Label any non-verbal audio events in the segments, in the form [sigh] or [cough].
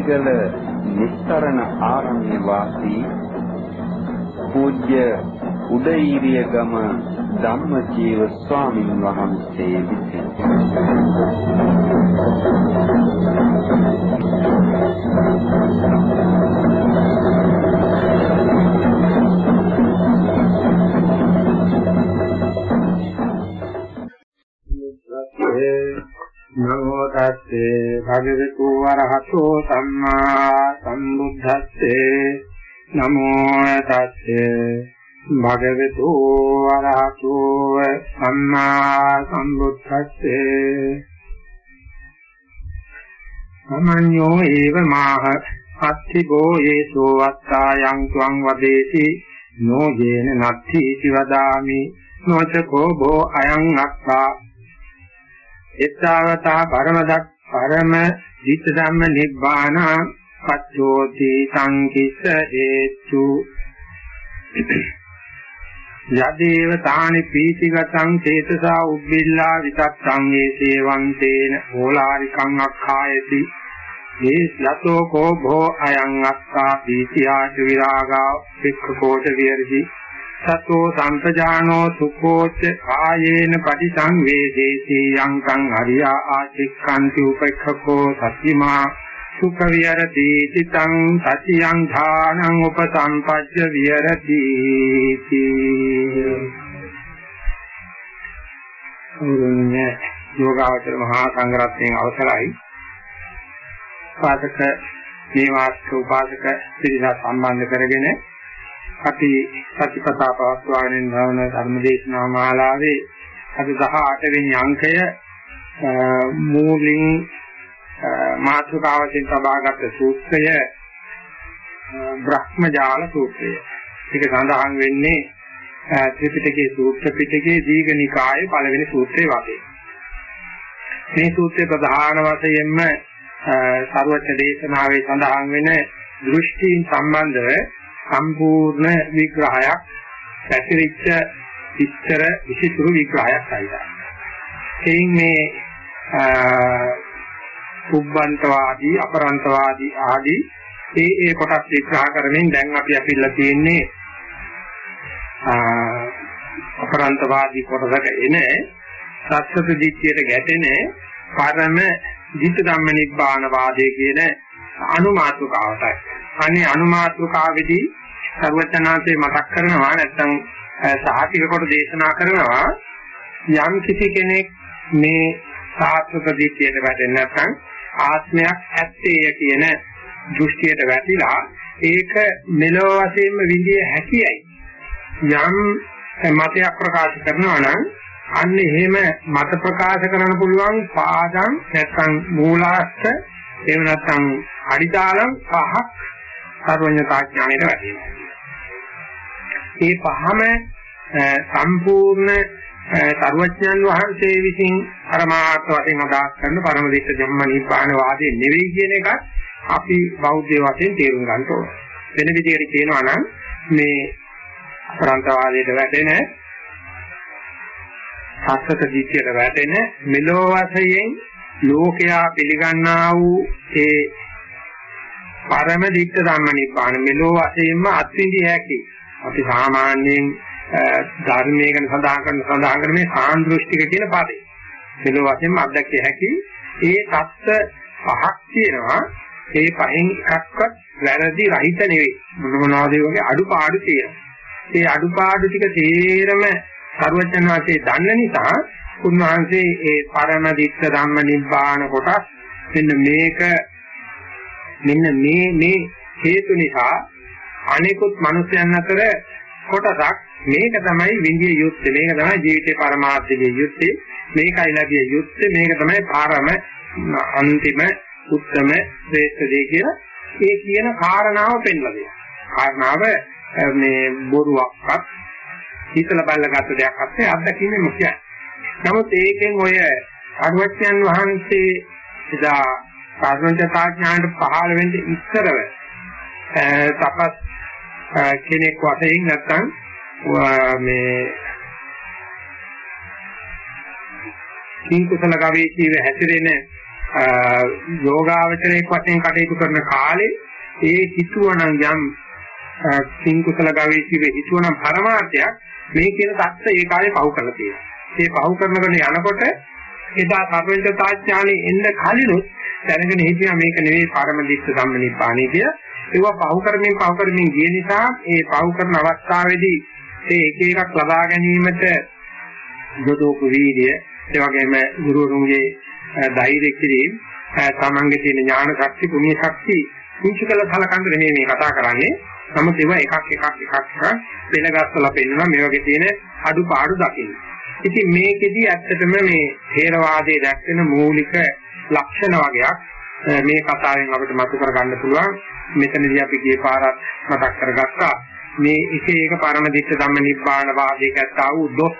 පවත්වනු ලබන්නේ නීතිගල නිස්තරණ ආරණ්‍ය වාසී පූජ්‍ය උදේීරිය ගම ධම්මජීව ස්වාමින් වහන්සේ විසින්. තස්සේ භගවතු වරහතෝ සම්මා සම්බුද්දස්සේ නමෝ තස්සේ. භගවතු වරහතෝ සම්මා සම්බුද්දස්සේ. සමඤ්ඤෝ ඒව මාහ. අත්තිබෝ යේසෝ වත්තායන් ත්වං වදේති. නෝ යේන නත්ථි इति වදාමි. නොචකෝ බෝ අයං අත්තා. එත්තාවතා පරමදක් පරම දිට ධම්ම නිබ්බාන පච්චෝති සංකිස්ස හේතු. යදේව තානි පීතිගතං චේතසා උබ්බිල්ලා විතත්තං ඒ සේවන්තේන ඕලාරිකං අක්ඛායති. ඒ යතෝ කෝ භෝ අයං අත්තා පීතියාච විරාගා පික්ඛකෝච විරති සතෝ සම්පජානෝ සුඛෝච්ච කායේන පටිසංවේදේති යංකං හරියා ආචික්ඛන්ති උපේක්ඛකෝ සත්‍තිමා සුඛ විහෙරති චිතං සතියං ධානං උපසම්පජ්ජ විහෙරති උරුඤ්ඤ යෝගාවචර මහා සංඝරත්නයේ අවසරයි. පාදක මේවාස්ක උපාසක පිරිස සම්බන්ධ කරගෙන අපි සතිපතා පවත්වාගෙන යන ධර්මදේශනා මාලාවේ අද 18 වෙනි අංකය මූලින් මාතෘකාවකින් සබාගත් සූත්‍රය බ්‍රහ්මජාල සූත්‍රය. ඒක සඳහන් වෙන්නේ ත්‍රිපිටකයේ සූත්‍ර පිටකයේ දීඝනිකායේ පළවෙනි සූත්‍රයේ වශයෙන්. මේ සූත්‍රයේ ප්‍රධාන වශයෙන්ම සර්වඥ දේශනාවේ සඳහන් වෙන දෘෂ්ටීන් සම්බන්ධව සම්පූර්ණ විග්‍රහයක් පැතිරිච්ච විස්තර විසිතුරු විග්‍රහයක් අයිදා. එයින් මේ කුබ්බන්තවාදී අපරන්තවාදී ආදී ඒ ඒ කොටස් විග්‍රහ කරමින් දැන් අපි අපිලා තියෙන්නේ අපරන්තවාදී කොටසක එන සත්‍යත දිට්ඨියට ගැටෙන පරම ධිට ධම්ම නිබ්බාන වාදයේ කියන අනුමාතුකාවටයි. අනේ අනුමාතුකාවේදී සර්වචනාංශේ මතක් කරනවා නැත්නම් සාහිතික කොට දේශනා කරනවා යම් කිසි කෙනෙක් මේ සාත්වක දිට්ඨියට වැටෙන්නේ නැත්නම් ආත්මයක් ඇත්තේය කියන දෘෂ්ටියට වැටිලා ඒක මෙලොව වශයෙන්ම විඳිය හැකියයි. යම් මතයක් ප්‍රකාශ කරනවා නම් අන්න එහෙම මත ප්‍රකාශ කරන්න පුළුවන් පාදම් නැත්නම් මූලාස්ත එහෙම නැත්නම් අඩිතාලම් පහක් සර්වඥතා ඥාණයට වැටෙනවා ඒ පහම සම්පූර්ණ සර්වඥන් වහන්සේ විසින් පරමාර්ථ වශයෙන් අදහස් කරන පරම දෙක ධම්ම නිපාන වාදයේ නෙවෙයි කියන එක අපි බෞද්ධ වශයෙන් තේරුම් ගන්න ඕන. වෙන විදිහකට කියනවා නම් මේ අපරන්තවාදයට වැටෙන සත්‍යක දිට්ඨියට වැටෙන මෙලෝ වශයෙන් ලෝකයා පිළිගන්නා වූ ඒ පරම දිට්ඨ ධම්ම නිපාන මෙලෝ වශයෙන්ම අත්විඳිය හැකි අපි සාමාන්‍යයෙන් ධර්මයේ ගැන සඳහන් කරන සඳහන් කරන මේ සාන්දෘෂ්ටික කියන පදේ. මෙලොව වශයෙන්ම අත්දැකිය හැකි ඒ தත්ත පහක් තියෙනවා. ඒ පහෙන් එකක්වත් වැරදි රහිත නෙවෙයි. මොන මොනවාද වගේ අඩුපාඩු තියෙනවා. ඒ අඩුපාඩු ටික තේරම සර්වඥ වාසේ දන්න නිසා උන්වහන්සේ ඒ පරම දික්ක ධම්ම නිබ්බාන කොටස් මෙන්න මේක මෙන්න මේ මේ හේතු නිසා අනිකුත් මිනිස්යන් අතර කොටසක් මේක තමයි විඳිය යුත්තේ මේක තමයි ජීවිතේ පරමාර්ථයේ යුත්තේ මේකයි ලැබිය යුත්තේ මේක තමයි පාරම අන්තිම උත්තම ශ්‍රේෂ්ඨ දේ කියලා ඒ කියන කාරණාව පෙන්වලා දෙනවා. කාරණාව මේ බොරුවක්වත් හිතලා බලගත්ත දෙයක් අත්ේ අත්දැකීමෙන් කියන්නේ. නමුත් ඒකෙන් ඔය අරුවච්යන් වහන්සේ එදා සාධනචතා ඥානට පහළ වෙන්න ඉස්සරව තපස් කෙනෙක් වශයෙන් නැත්නම් මේ කිං කුසල ගවේෂීව හැසිරෙන යෝගාවචරයක් වශයෙන් කටයුතු කරන කාලේ ඒ හිතුවනම් යම් කිං කුසල ගවේෂීව හිතුවනම් පරමාර්ථයක් මේ කියන தත්ත්වය ඒ කාලේ පහු කරලා තියෙනවා. ඒ පහු කරනකොට යනකොට එදා සර්වඥතා ඥානෙ එන්න කලිනුත් දැනගෙන හිටියා මේක නෙවෙයි පරම දිස්ස ධම්මනිපාණි කිය. ඒවා පහු කරමින් පහු කරමින් ගිය නිසා ඒ පහු කරන අවස්ථාවේදී ඒ එක එකක් ලබා ගැනීමට යොදවපු වීර්ය ඒ වගේම ගුරුවරුන්ගේ ධෛර්ය කිරීම තමන්ගේ තියෙන ඥාන ශක්ති පුණ්‍ය ශක්ති කුංචි කළ සලකන්න නෙමෙයි මේ කතා කරන්නේ. නමුත් ඒවා එකක් එකක් එකක් එකක් වෙනගස්සලා පෙන්නනවා මේ වගේ තියෙන අඩුපාඩු දකින්න. ඉතින් මේකෙදි ඇත්තටම මේ ථේරවාදයේ දැක්වෙන මූලික ලක්ෂණ වගේක් මේ කතාවෙන් අපිට මතු කර ගන්න පුළුවන්. මෙතනදී අපි ගියේ පාරක් මතක් කරගත්තා. මේ එක එක පරම දිට්ඨ ධම්ම නිබ්බාන වාදයකට ආ වූ දොස්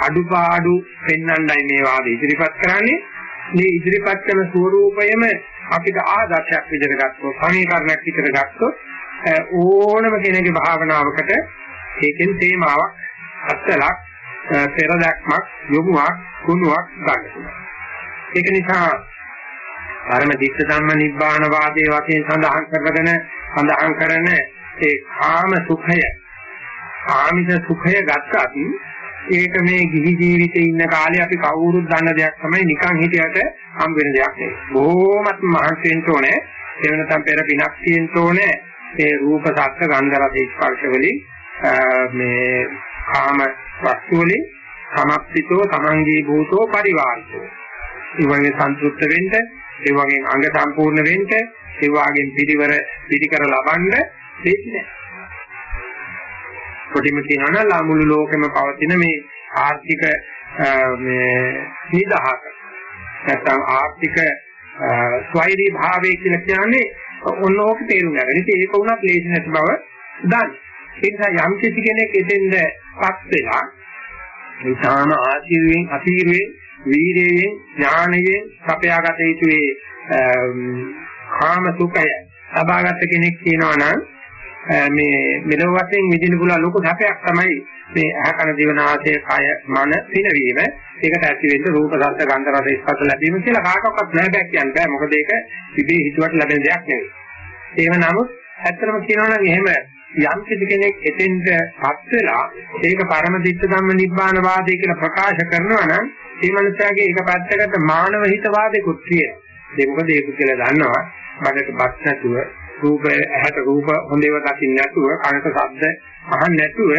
අඩුපාඩු පෙන්වන්නයි මේ වාද ඉදිරිපත් කරන්නේ. මේ ඉදිරිපත් කරන ස්වરૂපයම අපිට ආදර්ශයක් විදිහට ගත්තොත් සමීකරණයක් විදිහට ගත්තොත් ඕනම කෙනෙකුගේ භාවනාවකට ඒකෙන් තේමාවක් අත්ලක් පෙර දැක්මක් යොමුවක් කුණුවක් ගන්න පුළුවන්. ඒක නිසා ධර්ම දික්ක ධම්ම නිබ්බාන වාදයේ වශයෙන් සඳහන් කරගෙන සඳහන් කරන ඒ කාම සුඛය ආමිෂ සුඛය ගත්තත් ඒක මේ ගිහි ජීවිතේ ඉන්න කාලේ අපි කවුරුත් දන්න දෙයක් තමයි නිකන් හිටියට හම් වෙන දෙයක් නෙවෙයි. බොහොමත් මහන්සි වෙන්න ඕනේ. ඒ වෙනතම් පෙර පිනක් තියෙන්න ඕනේ. ඒ රූප සත්ත්ව ගන්ධ රස ස්පර්ශ වලින් මේ කාම වස්තු වලින් සමස්තිතෝ තමන්ගේ භූතෝ පරිවාරිතෝ. ඒ වගේ සන්තුෂ්ත වෙන්න, ඒ වගේ අංග සම්පූර්ණ වෙන්න, ඒ වගේ පිළිවර පිළිකර ලබන්න දෙන්නේ නැහැ. කොටිම කියනවා නම් මුළු ලෝකෙම පවතින මේ ආර්ථික මේ නිදහස නැත්නම් ආර්ථික ස්වෛරී භාවය කියලා කියන්නේ ඔන්න ඕක තේරුම් ගන්න. ඉතින් ඒක උනත් ලේසි නැති බව දන්න. ඒ නිසා යම් කිසි කෙනෙක් එතෙන්දපත් වෙලා විසාන ආශීර්වෙන් අසීරුවෙන් වීරයෙන් ඥානයෙන් සපයාගත යුතු ඒ කාම සුඛය ලබාගත් කෙනෙක් කියනවා නම් මේ මෙලොව වශයෙන් විඳින්න පුළුවන් ලොකු සැපයක් තමයි මේ අහකන දිවනාසය කය මන පිනවීම ඒකට ඇති වෙන්න රූප ශබ්ද ගන්ධ රස ස්පර්ශ ලැබීම කියලා කාටවත් නෑ බෑ කියන්න බෑ. මොකද ඒක ඉබේ හිතුවට ලැබෙන දෙයක් නෙවෙයි. ඒක නමුත් ඇත්තටම කියනවා නම් එහෙම යම් කිසි කෙනෙක් එතෙන්ටපත් වෙලා ඒක පරම දිට්ඨ ධම්ම නිබ්බාන වාදය කියලා ප්‍රකාශ කරනවා නම් මේ මනුස්සයාගේ එක පැත්තකට මානව හිත වාදයකුත් තියෙනවා ඒක මොකද ඒක කියලා දන්නවා බඩට බත් නැතුව රූප ඇහැට රූප හොඳේව දකින්න නැතුව කනට ශබ්ද අහන්න නැතුව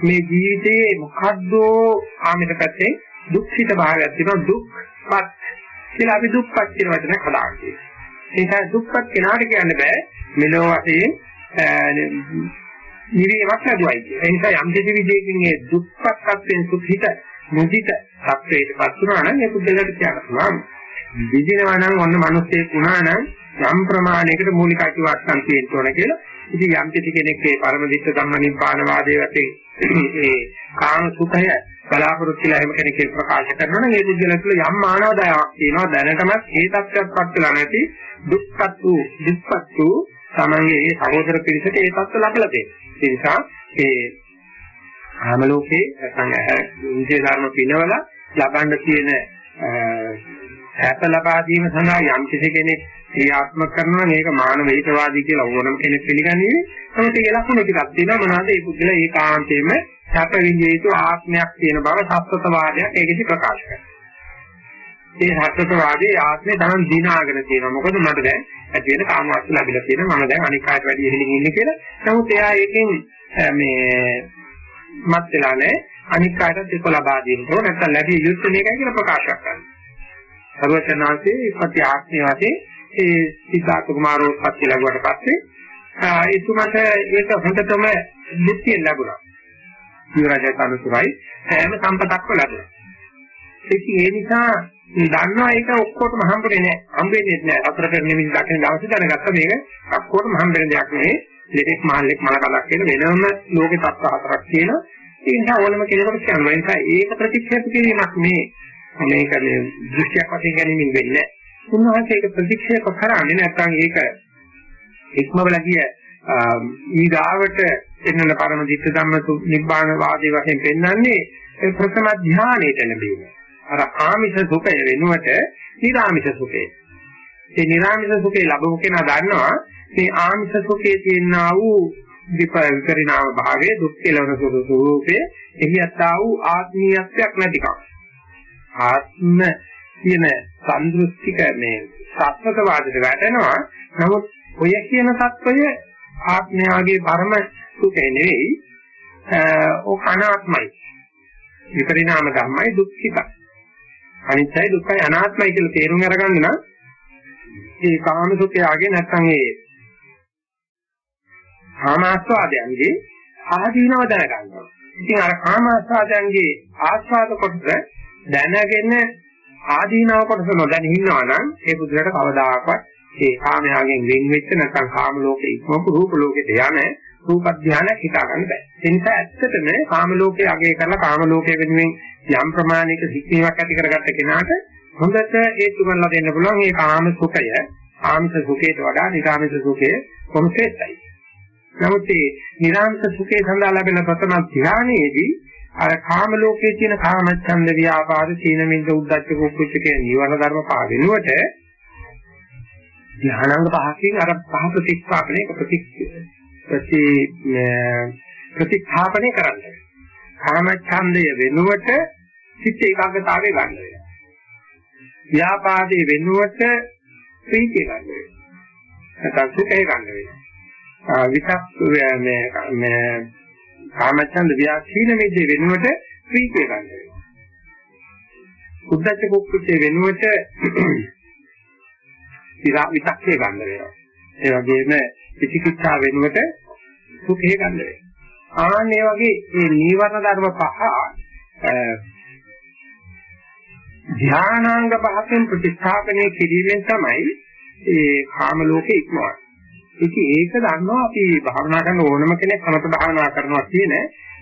මේ ජීවිතයේ මොකද්ද ආමිත පැත්තේ දුක්ඛිත භාවයක් තියෙනවා දුක්පත් කියලා අපි දුක්පත් කියන වචන කඩාගන්නවා. ඒක දුක්පත් කෙනාට කියන්න බෑ මෙලෝ වශයෙන් නිවීමක් ලැබුවයි කියන. ඒ නිසා යම් කිසි විදියකින් මේ දුක්පත්ත්වයෙන් සුඛිත මුදිත සත්‍යයටපත් වුණා නම් ඒ පුද්ගලයාට කියන්න පුළුවන්. විදිනවා නම් ඔන්න මිනිස්සෙක් වුණා නම් යම් ප්‍රමාණයකට මූලික අතිවාස්තන් තියෙන්න ඕන කියලා. ඉතින් යම් කිසි කෙනෙක් මේ පරම දිට්ඨ ධම්මනිපාන වාදයේ වශයෙන් ඒ කාම සුඛය බලාපොරොත්තු කියලා එහෙම කෙනෙක් ප්‍රකාශ කරනවා නම් ඒ පුද්ගලයා තුළ යම් මානව දයාවක් තියෙනවා දැනටමත් ඒ තත්ත්වයක්පත් වෙලා නැති දුක්පත් වූ දුක්පත් වූ තමන්ගේ ඒ සහෝදර පිරිසට ඒ තත්ත්ව ලැබලා තියෙනවා. ඒ නිසා ඒ ආම ලෝකේ නැත්නම් ඉන්දිය ධර්ම පිනවල ලබන්න තියෙන සැප ලබා දීම සඳහා යම් කිසි කෙනෙක් ක්‍රියාත්මක කරනවා මේක මානව හිතවාදී කියලා ඕනම කෙනෙක් පිළිගන්නේ. නමුත් ඒක ලක්ෂණ ටිකක් තියෙනවා මොනවාද ඒ පුද්ගල ඒකාන්තයෙන්ම සැප විඳිය යුතු ආත්මයක් තියෙන බව සත්‍යතවාදයක් ඒකෙදි ප්‍රකාශ කරනවා. ඒ සත්‍යතවාදී ආත්මේ තමන් දිනාගෙන තියෙනවා. මොකද මට දැන් ඇති වෙන කාමවස්තු ලැබිලා තියෙනවා. මම දැන් අනික් අයට වැඩි ඉහළින් ඉන්නේ කියලා. නමුත් එයා ඒකෙන් මේ මත් වෙලා නැහැ. අනික් අයටත් ඒක ලබා දෙන්න ඕන. නැත්නම් ලැබිය යුත්තේ මේකයි කියලා ප්‍රකාශ කරනවා. සර්වචනාංශේ ප්‍රති ආත්මය වශයෙන් ඒ සිතාර්ථ කුමාරෝත්පත්ති ලැබුවට පස්සේ එතුමට ඒක හොඳටම නිත්‍ය ලැබුණා. ජීවරජය කනුසුරයි හැම සම්පතක්ම ලැබුණා. ඉතින් ඒ නිසා දන්නවා ඒක ඔක්කොටම හම්බෙන්නේ නැහැ. හම්බෙන්නේ නැහැ. අතර පෙර නිමිති දකින දවසේ දැනගත්ත මේක ඔක්කොටම හම්බෙන දෙයක් නෙවෙයි. දෙකක් මහල්ලෙක් මල කලක් කියන වෙනම ලෝකේ තත්ත්ව හතරක් තියෙනවා. ඒ නිසා ඕනම කෙනෙකුට කියනවා. ඒ නිසා ඒක ප්‍රතික්ෂේප කිරීමක් මේ මේක මේ දෘෂ්ටියක් වශයෙන් ගැනීමෙන් වෙන්නේ නැහැ. උන්වහන්සේ ඒක ප්‍රතික්ෂේප කරන්නේ නැත්නම් ඒක ඉක්මවල ගිය ඊගාවට එන්නන පරම දිට්ඨ ධම්ම නිබ්බාන වාදී වශයෙන් පෙන්වන්නේ ඒ ප්‍රථම ධානයට ලැබීම. අර ආමිෂ සුඛය වෙනුවට නිර්ආමිෂ සුඛය. ඒ නිර්ආමිෂ සුඛය ලැබුව කෙනා දන්නවා මේ ආමිෂ සුඛයේ තියෙනා වූ විපරිණාම භාවයේ දුක් කෙලවර ස්වરૂපයේ එහි අතා වූ ආත්මීයත්වයක් නැතිකම. ආත්ම කියන සම්දෘෂ්ටික මේ සත්‍යක වාදයට වැටෙනවා. නමුත් ඔය කියන සත්‍යය ආත්මයාගේ පරම සුඛය නෙවෙයි. ඕක අනාත්මයි. විපරිණාම ධර්මයි දුක්ඛිතයි. අනිත්‍යයි දුක්ඛයි අනාත්මයි කියලා තේරුම් අරගන්න නම් ඒ කාම සුඛයගේ නැත්නම් ඒ කාමාස්වාදයන්ගේ ආදීනව දැනගන්නවා. ඉතින් අර කාමාස්වාදයන්ගේ ආස්වාද කොටස දැනගෙන ආදීනව කොටස නොදැන ඉන්නවා නම් ඒ බුදුරට කවදාකවත් ඒ කාමයාගෙන් වෙන් වෙච්ච නැත්නම් කාම ලෝකේ ඉක්මවපු රූප ලෝකෙට යන රූප ධානය හිතා ගන්න බෑ. ඒ නිසා ඇත්තටම කාම ලෝකයේ අගය කරලා කාම ලෝකයේ වෙනුවෙන් යම් ප්‍රමාණයක සික්ීමක් ඇති කරගත්ත කෙනාට හොඳට හේතු කරලා දෙන්න පුළුවන් මේ කාම සුඛය ආමිෂ සුඛයට වඩා නිරාමිෂ සුඛය කොහොමදයි. නමුත් මේ නිරාමිෂ සුඛය සඳහා ලැබෙන ප්‍රථම ධානයේදී අර කාම ලෝකයේ තියෙන කාමච්ඡන්ද ව්‍යාපාද සීන මිද්ද උද්දච්ච කුච්ච කියන නිවන ධර්ම පහ වෙනුවට ධානාංග පහකින් අර පහ ප්‍රතිස්ථාපනය ප්‍රති ප්‍රති ප්‍රතිස්ථාපනය කරන්නේ. කාමච්ඡන්දය වෙනුවට චිත්ත ඒකාග්‍රතාවය ගන්න වෙනවා. ව්‍යාපාදයේ වෙනුවට ප්‍රීතිය ගන්න වෙනවා. නැත්නම් සුඛය ගන්න වෙනවා. විතක් මේ මේ කාමච්ඡන්ද ව්‍යාසීන මෙද්දේ වෙනුවට ප්‍රීතිය ගන්න වෙනවා. උද්දච්ච කුක්කුච්චේ වෙනුවට [clears throat] විතක්කේ ගන්න වෙනවා. ඒ වගේම විචිකිච්ඡා වෙනුවට සුඛය ගන්න වෙනවා. ආන්න ඒ වගේ මේ නීවරණ ධර්ම පහ ධානාංග පහකින් ප්‍රතිස්ථාපනය කිරීමෙන් තමයි ඒ කාම ලෝකේ ඉක්මවන්නේ. ඉතින් ඒක දන්නවා අපි භාවනා කරන ඕනම කෙනෙක් සමත භාවනා කරනවා කියන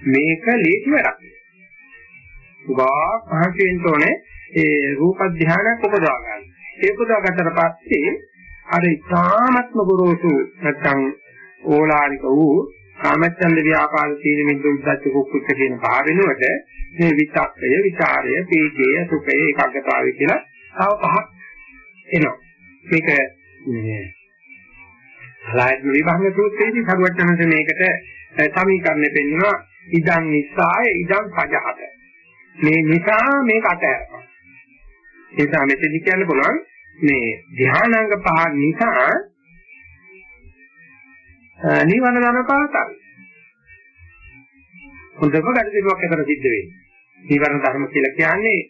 මේක ලේසි වැඩක්. උගා පහසෙන් තෝනේ ඒ රූප ධානයක් උපදවා ගන්න. ඒ උපදවා ගත්තට පස්සේ අර ඉතාමත්ම ගොරෝසු නැත්නම් ඕලාරික වූ කාමච්ඡන්ද ව්‍යාපාද තීන මිද්ද උද්දච්ච කුක්කුච්ච කියන පහ වෙනුවට මේ විතක්කය, විචාරය, පීජය, සුඛය, ඒකාග්‍රතාවය කියලා තව පහක් එනවා. මේක මේ ලයිට් විභංග සූත්‍රයේදී සරුවචනන්ත මේකට සමීකරණය පෙන්නනවා ඉදන් නිසාය ඉදන් පජහත. මේ නිසා මේක අතහැරපන්. ඒ නිසා මෙතෙදි කියන්න පුළුවන් මේ ධානාංග පහ නිසා නිවන ධර්ම පාතයි. හොඳම ගැටලුවක් අතර සිද්ධ වෙන්නේ. නිවන ධර්ම කියලා කියන්නේ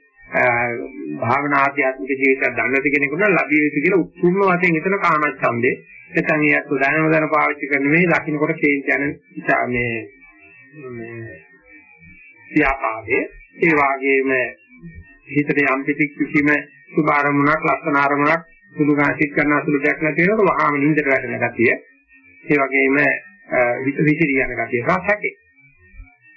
භාවනා ආධ්‍යාත්මික ජීවිතයක් දන්නති කෙනෙකුට ලැබිය යුතු කියලා උතුම්ම වශයෙන් එතන කාමච්ඡන්දේ නැත්නම් ඒත් උදානම දන පාවිච්චි කරන මේ දකින්නකොට කේන්ති යන මේ මේ ව්‍යාපාදේ ඒ වගේම හිතට යම් කිසිම සුභ ආරමුණක් ලස්සන ආරමුණක් සුදු ගාසිත කරන අසුළු දෙයක් නැති වෙනකොට වහාම නිින්දට වැටෙන ගතිය. ඒ වගේම විචිරිය යන ගතිය. රසකේ.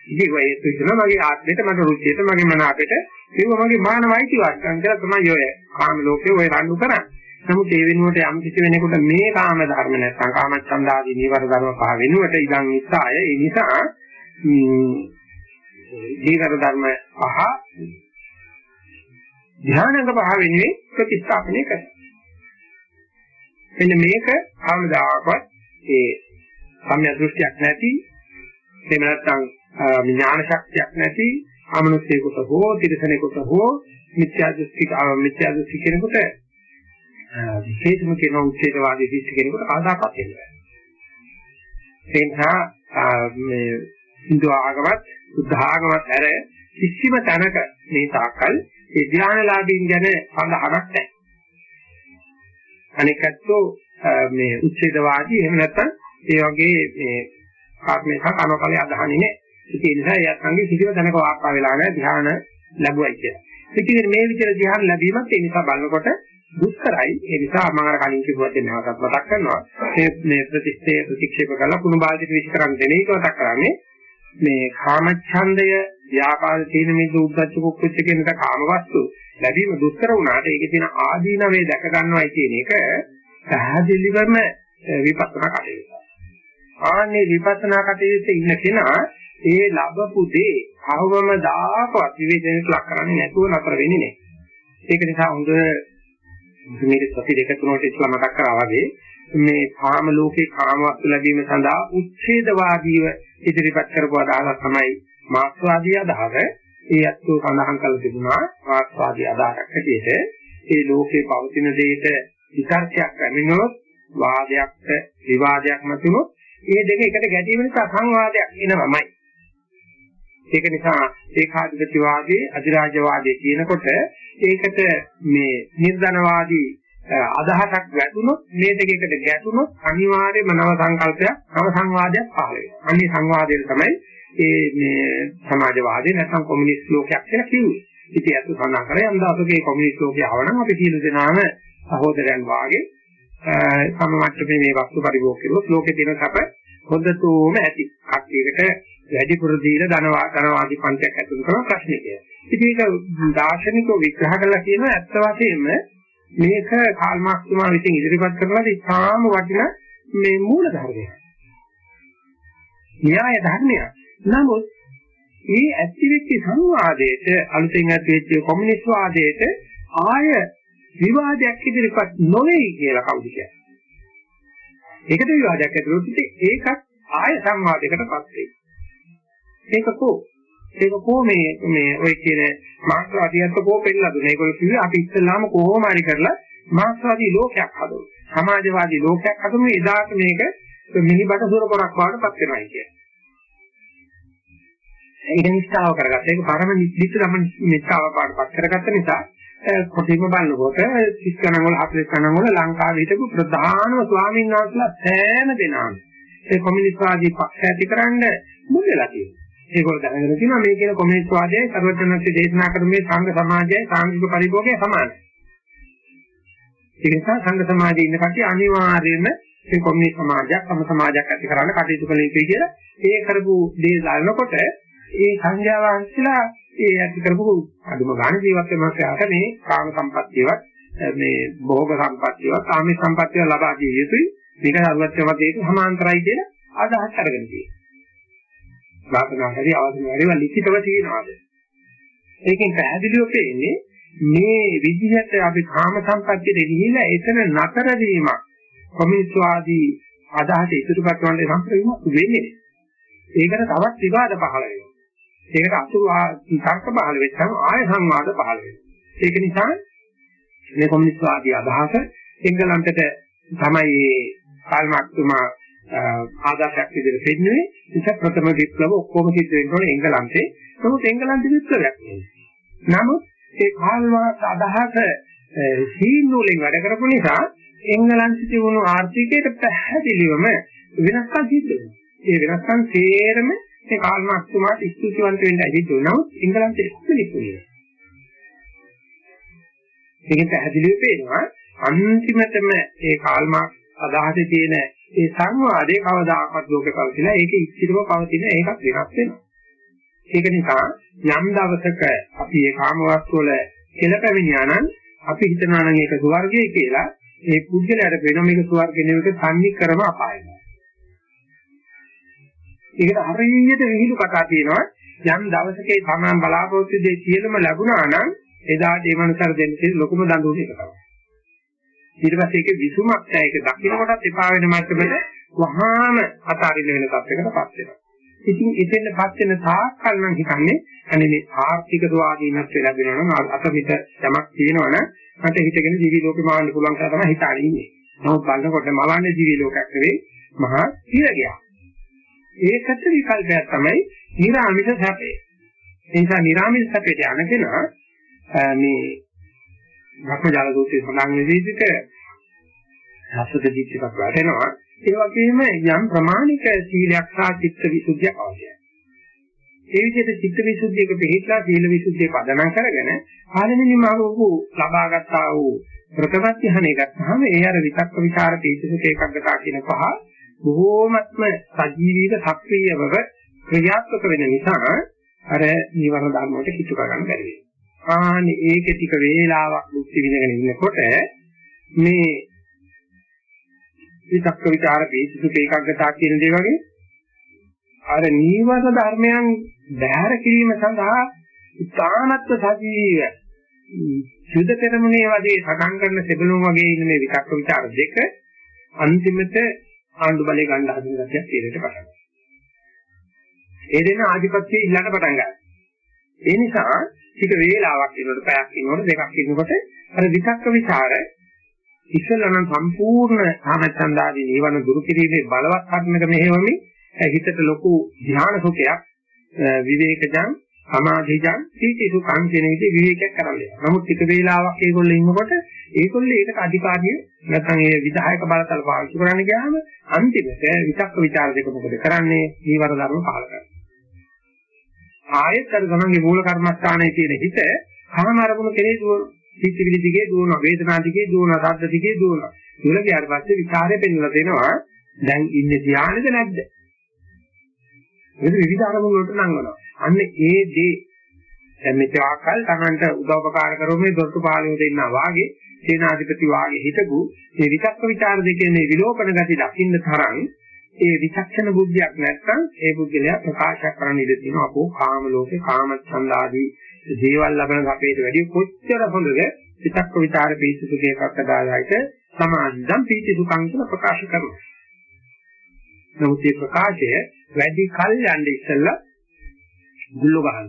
ඉතින් ඔය තුන මගේ ආත්මෙට මට රුචියට මගේ මන අපිට ඒව මගේ මානවයිති වාක්‍යං කියලා තමයි ඔය කාම ලෝකේ ඔය රණ්ඩු කරන්නේ. නමුත් ඒ වෙනුවට යම් කිසි වෙනෙකුට මේ කාම ධර්ම නැත්නම් කාමච්ඡන්ද ආදී නීවර ධර්ම පහ වෙනුවට ඉඳන් ඉස්සාය ඒ නිසා නීවර ධර්ම පහ ධානයක පහ වෙනුවේ ප්‍රතිස්ථාපනය කරනවා. මෙන්න මේක ආමදාකවත් ඒ සම්‍යක් දෘෂ්ටියක් නැති එහෙම නැත්නම් ඥාන ශක්තියක් නැති අමනුෂ්‍යයෙකුට හෝ තිරසනෙකුට හෝ මිත්‍යා දෘෂ්ටික මිත්‍යා දෘෂ්ටි කෙනෙකුට විශේෂම කියන උච්චේතවාදී දෘෂ්ටි කෙනෙකුට ආදාපත් වෙනවා. ඒ නිසා මේ හින්දු ආගමත් බුද්ධ ආගමත් ඇර කිසිම තැනක මේ තාකල් ඒ ධ්‍යානලාභීන් ගැන සඳහනක් නැහැ. අනිකත්ෝ මේ උච්ඡේදවාදී එහෙම නැත්නම් ඒ වගේ මේ ආත්මේ කනකලේ අදහන්නේ නැහැ. ඒ නිසා ඒ අත්ංගේ කිසිම තැනක වාක්කා වෙලා නැහැ ධ්‍යාන ලැබුවයි කියලා. ඉතින් මේ විදිහට ධ්‍යාන ලැබීමත් ඒ නිසා බලනකොට දුෂ්කරයි. ඒ නිසා මම අර කලින් කිව්වා දෙන්න නැවතත් මතක් කරනවා. මේ මේ ප්‍රතිස්තේ ප්‍රතික්ෂේප කරලා කුණු බාල්දිට විශ් කරන්න දෙන එක මතක් කරන්නේ. මේ කාමච්ඡන්දය, ව්‍යාපාද තීන මිද්ද උද්දච්ච කුක්කුච්ච කියන කාම වස්තු ලැබීම දුෂ්කර වුණාට ඒකේ තියෙන ආදීනවේ දැක ගන්නවයි කියන එක පැහැදිලිවම විපස්සනා කටයුතු. ආන්නේ විපස්සනා කටයුත්තේ ඉන්න කෙනා ඒ ලැබපු දේ අවවම දායකවත් විවේචනයට ලක් කරන්නේ නැතුව නතර වෙන්නේ නැහැ. ඒක නිසා හොඳ මේ සති දෙක තුනට ඉස්ලා මතක් කරා වගේ මේ කාම ලෝකේ කාම වස්තු ලැබීම සඳහා උච්ඡේදවාදීව ඉදිරිපත් කරපු අදහස තමයි මාස්වාදී අදහස. ඒ අත්ෝ සඳහන් කළ තිබුණා මාස්වාදී අදහසක් හැටියට ඒ ලෝකේ පවතින දෙයට විතර්කයක් පැමිණොත් වාදයක්ද විවාදයක් නැතුනොත් මේ දෙක එකට ගැටීම නිසා සංවාදයක් එනවමයි. ඒක නිසා ඒකාධිපතිවාදී අධිරාජ්‍යවාදී කියනකොට ඒකට මේ නිර්ධනවාදී අදහසක් වැටුනොත් මේ දෙකකට ගැටුනොත් අනිවාර්යයෙන්ම නව සංකල්පයක් නව සංවාදයක් පහළ වෙනවා. අනිත් සංවාදයෙන් තමයි ඒ මේ සමාජවාදී නැත්නම් කොමියුනිස්ට් ලෝකයක් කියලා කිව්වේ. ඉතින් අත සඳහන් කරේ අන්දාසකේ කොමියුනිස්ට් ලෝකය ආවනම් අපි සියලු දෙනාම සහෝදරයන් වාගේ සමමට්ටමේ මේ වස්තු පරිභෝග කරුවොත් ලෝකේ තියෙන සැප හොඳටම ඇති. කට්ටියකට වැඩිපුර දීලා ධනවා ධනවාදී පන්තියක් ඇතුළු කරන ප්‍රශ්නේ කියලා. ඉතින් ඒක දාර්ශනිකව විග්‍රහ කරලා කියන ඇත්ත වශයෙන්ම මේක කාල් මාක්ස් තුමා විසින් ඉදිරිපත් කරන ඉතාම වටින මේ මූල ධර්මයක්. න්‍යාය ධර්මයක්. නමුත් මේ ඇතිවෙච්ච සංවාදයට අලුතෙන් ඇතිවෙච්ච කොමියුනිස්ට් වාදයට ආය විවාදයක් ඉදිරිපත් නොවේ කියලා කවුද කියන්නේ? ඒකට විවාදයක් ඇතිවෙද්දි ඒකත් ආය සංවාදයකටපත් වෙයි. ඒක කො ඒක කො මේ මේ ඔය කියන මාක්ස්වාදීයත් කො පෙන්නලා දුන්නේ. ඒගොල්ලෝ කිව්වේ අපි ඉස්සල්ලාම කොහොම හරි කරලා මාක්ස්වාදී ලෝකයක් හදමු. සමාජවාදී ලෝකයක් හදමු. එදාට මේක මිනිබට සුර පොරක් වඩපත් වෙනවා කියන්නේ. ඒක නිස්සාව කරගත්තා. ඒක පරම නිත්‍ය ගමන නිස්සාව පාඩපත් කරගත්ත නිසා කොටිම බලනකොට 30 ගණන් වල 40 ගණන් වල ලංකාවේ හිටපු ප්‍රධානම ස්වාමීන් වහන්සේලා සෑම දෙනාම ඒ කොමියුනිස්ට් වාදී පක්ෂ ඇතිකරන්න මුල් වෙලා තියෙනවා. ඒගොල්ලෝ දැනගෙන තියෙනවා මේ කියන කොමියුනිස්ට් වාදයයි සර්වඥාන්සේ දේශනා කරන මේ සංඝ සමාජයයි සාංගික පරිභෝගය සමානයි. ඒ නිසා සංඝ සමාජයේ ඉන්න කට්ටිය අනිවාර්යයෙන්ම මේ කොමියුනිස්ට් සමාජයක් සම සමාජයක් ඇති කරන්න කටයුතු කළ යුතුයි කියලා ඒ කරපු දේ බලනකොට ඒ සංඥා වහන්සේලා ඒ ඇති කරපු අදුම ගාන ජීවත් වෙන මාසයට මේ කාම සම්පත්තියවත් මේ භෝග සම්පත්තියවත් කාම සම්පත්තිය ලබා දිය යුතුයි මේක සරුවත් වගේට සමාන්තරයි කියලා අදහස් අරගෙන තියෙනවා. වාසනා හරි අවශ්‍ය හරි ලිඛිතව තියෙනවාද? ඒකෙන් පැහැදිලිව පේන්නේ මේ විදිහට අපි කාම සම්පත්තියට ගිහිලා එතන නතර වීමක් කොමියුනිස්ට් වාදී අදහස ඉදිරිපත් කරන්න සම්පූර්ණ වෙන්නේ. ඒකට තවත් විවාද පහළ වෙනවා. ඒකට අසුරු තර්ක පහළ වෙච්චාම ආය සංවාද පහළ වෙනවා. ඒක නිසා මේ කොමියුනිස්ට් වාදී අදහස එංගලන්තයට තමයි කාල්මාක්තුමා ආදර්ශයක් විදිහට පෙන්වන්නේ. ඒක ප්‍රථම විප්ලව ඔක්කොම සිද්ධ වෙන්න ඕනේ එංගලන්තේ. නමුත් එංගලන්ත විප්ලවයක් නෙවෙයි. නමුත් ඒ කාල්මාක්ස් අදහස සීනෝලෙන් වැඩ කරපු නිසා එංගලන්තේ තිබුණු ආර්ථිකයට පැහැදිලිවම වෙනස්කම් සිද්ධ වෙනවා. ඒ වෙනස්කම් තේරෙම මේ කාල් මාක්ස් තුමාට ස්තුතිවන්ත වෙන්න හිතුවා. නමුත් එංගලන්තේ ඉස්සෙල්ලා නෙවෙයි. ඒකෙන් පැහැදිලිව පේනවා අන්තිමටම මේ කාල් මාක්ස් අදහසේ තියෙන ඒ සංවාදේ කවදාකවත් ලෝකේ පවතිලා ඒක ඉස්තිරව පවතින ඒකත් වෙනස් වෙනවා. ඒක නිසා යම් දවසක අපි මේ කාම වස්තු වල කෙලපැමිණියා නම් අපි හිතනවා නම් ඒක ස්වර්ගය කියලා ඒ පුද්ගලයාට වෙන මේක ස්වර්ගය නෙවෙයි තන්නේ කරම අපායයි. ඒකට හරියට විහිළු කතා තියෙනවා යම් දවසක ඒ තමන් බලාපොරොත්තු දෙය සියලුම ලැබුණා නම් එදාට ඒ මනසට දෙන්න තියෙන ලොකුම දඬුවම ඒක තමයි. ඊට පස්සේ ඒක විසුමක් නැහැ ඒක දකින්න කොටත් එපා වෙන මට්ටමට වහාම අතාරින්න වෙන තත්යකටපත් වෙනවා. ඉතින් එතෙන්පත් වෙන තාක්කල් නම් හිතන්නේ අනේ මේ ආර්ථික ස්වාධීනත්වය ලැබෙනවා නම් අතමිට යමක් තියෙනවනම් මට හිතගෙන ජීවි ලෝකෙ මාන්න පුළුවන් කියලා තමයි හිතාගෙන ඉන්නේ. නමුත් බලනකොට මවන්නේ ජීවි ලෝකයක් නෙවෙයි මහා හිරගයක්. ඒකට විකල්පයක් තමයි නිර්ආමිෂ සැපේ. ඒ නිසා නිර්ආමිෂ සැපේට යන කෙනා මේ භක්මජාල දෝෂේ සඳහන් වෙන විදිහට හසුද දිච්චයක් වටෙනවා. ඒ වගේම යම් ප්‍රමාණික සීලයක් සහ චිත්ත විසුද්ධියක් අවශ්‍යයි. ඒ විදිහට චිත්ත විසුද්ධියක පිළිట్లా සීල විසුද්ධිය පදනම් කරගෙන පළවෙනිම අරූපු ලබාගත්තා වූ ප්‍රථම ධ්‍යානෙ ගත්තාම ඒ අර විතක්ක විචාර තීසුක ඒකග්ගතා කියන පහ බොහෝමත්ම සජීවීව සක්‍රීයව ක්‍රියාත්මක වෙන නිසා අර නිවර්ණ ධර්ම වලට කිතු කරගන්න බැරි වෙනවා. ආනේ ඒකේ ටික වේලාවක් මුක්ති විඳගෙන ඉන්නකොට මේ විතක්ක විචාර තීසුක ඒකග්ගතා කියන දේ වගේ අර නිවර්ණ ධර්මයන් බැහැර කිරීම සඳහා ඉතාමත්ව සජීවීව සුද පෙරමුණේ වගේ සටන් කරන සෙබළුන් වගේ ඉන්න මේ විතක්ක ਵਿਚාර දෙක අන්තිමට ආණ්ඩු බලය ගන්න හදන ගැතියක් තීරයට පටන් ගන්නවා. ඒ දෙන ආධිපත්‍යය ඉල්ලන්න පටන් ගන්නවා. ඒ නිසා ටික වේලාවක් ඉන්නකොට පැයක් ඉන්නකොට දෙකක් ඉන්නකොට අර විතක්ක ਵਿਚාර ඉස්සලනම් සම්පූර්ණ සාමච්ඡන්දාදී නිවන දුරු කිරීමේ බලවත් කර්මක මෙහෙවමි හිතට ලොකු ධ්‍යාන සුඛයක් විවේකජං සමාධිජං සීතිසු කංචනේදී විවේකයක් කරන්නේ. නමුත් ටික වේලාවක් ඒගොල්ලෝ ඉන්නකොට ඒගොල්ලෝ ඒකට අධිකාරිය නැත්නම් ඒ විධායක බලතල පාවිච්චි කරන්න ගියාම අන්තිමට විතක්ක ਵਿਚාර දෙක මොකද කරන්නේ? ඊවර ධර්ම පාලකයි. ආයෙත් අර තමන්ගේ මූල කර්මස්ථානයේ තියෙන හිත කාම අරමුණු කෙරේ දුවන. සීතිවිලි දිගේ දුවන, වේදනා දිගේ දුවන, සද්ද දිගේ දුවන. දුර ගියාට පස්සේ විචාරය පෙන්වලා දෙනවා දැන් ඉන්නේ ධානයද නැද්ද? ඒක විවිධ අරමුණු වලට නංවනවා. අන්න ඒ දේ දැන් මෙතකල් තමන්ට උදව්පකාර කරොමේ දොරටු පාලියෝ දෙන්නා වාගේ සේනාධිපති වාගේ හිටපු මේ විචක්ක ਵਿਚාර දෙකේ මේ විලෝපන ගති දකින්න තරම් ඒ විචක්ෂණ බුද්ධියක් නැත්නම් ඒ බුද්ධිලයා ප්‍රකාශ කරන්න ඉඩ තියෙනවා අපෝ කාම ලෝකේ කාම ඡන්දාදී දේවල් ලබන අපේට වැඩි කොච්චර හොඳද විචක්ක ਵਿਚාර පීතිසුඛේ කක්කදායයිට සමාධියන් පීතිසුඛං කියලා ප්‍රකාශ කරනවා නමුත් මේ ප්‍රකාශය වැඩි කල් යන්නේ ඉස්සෙල්ලා ගුල්ල ගහනවා.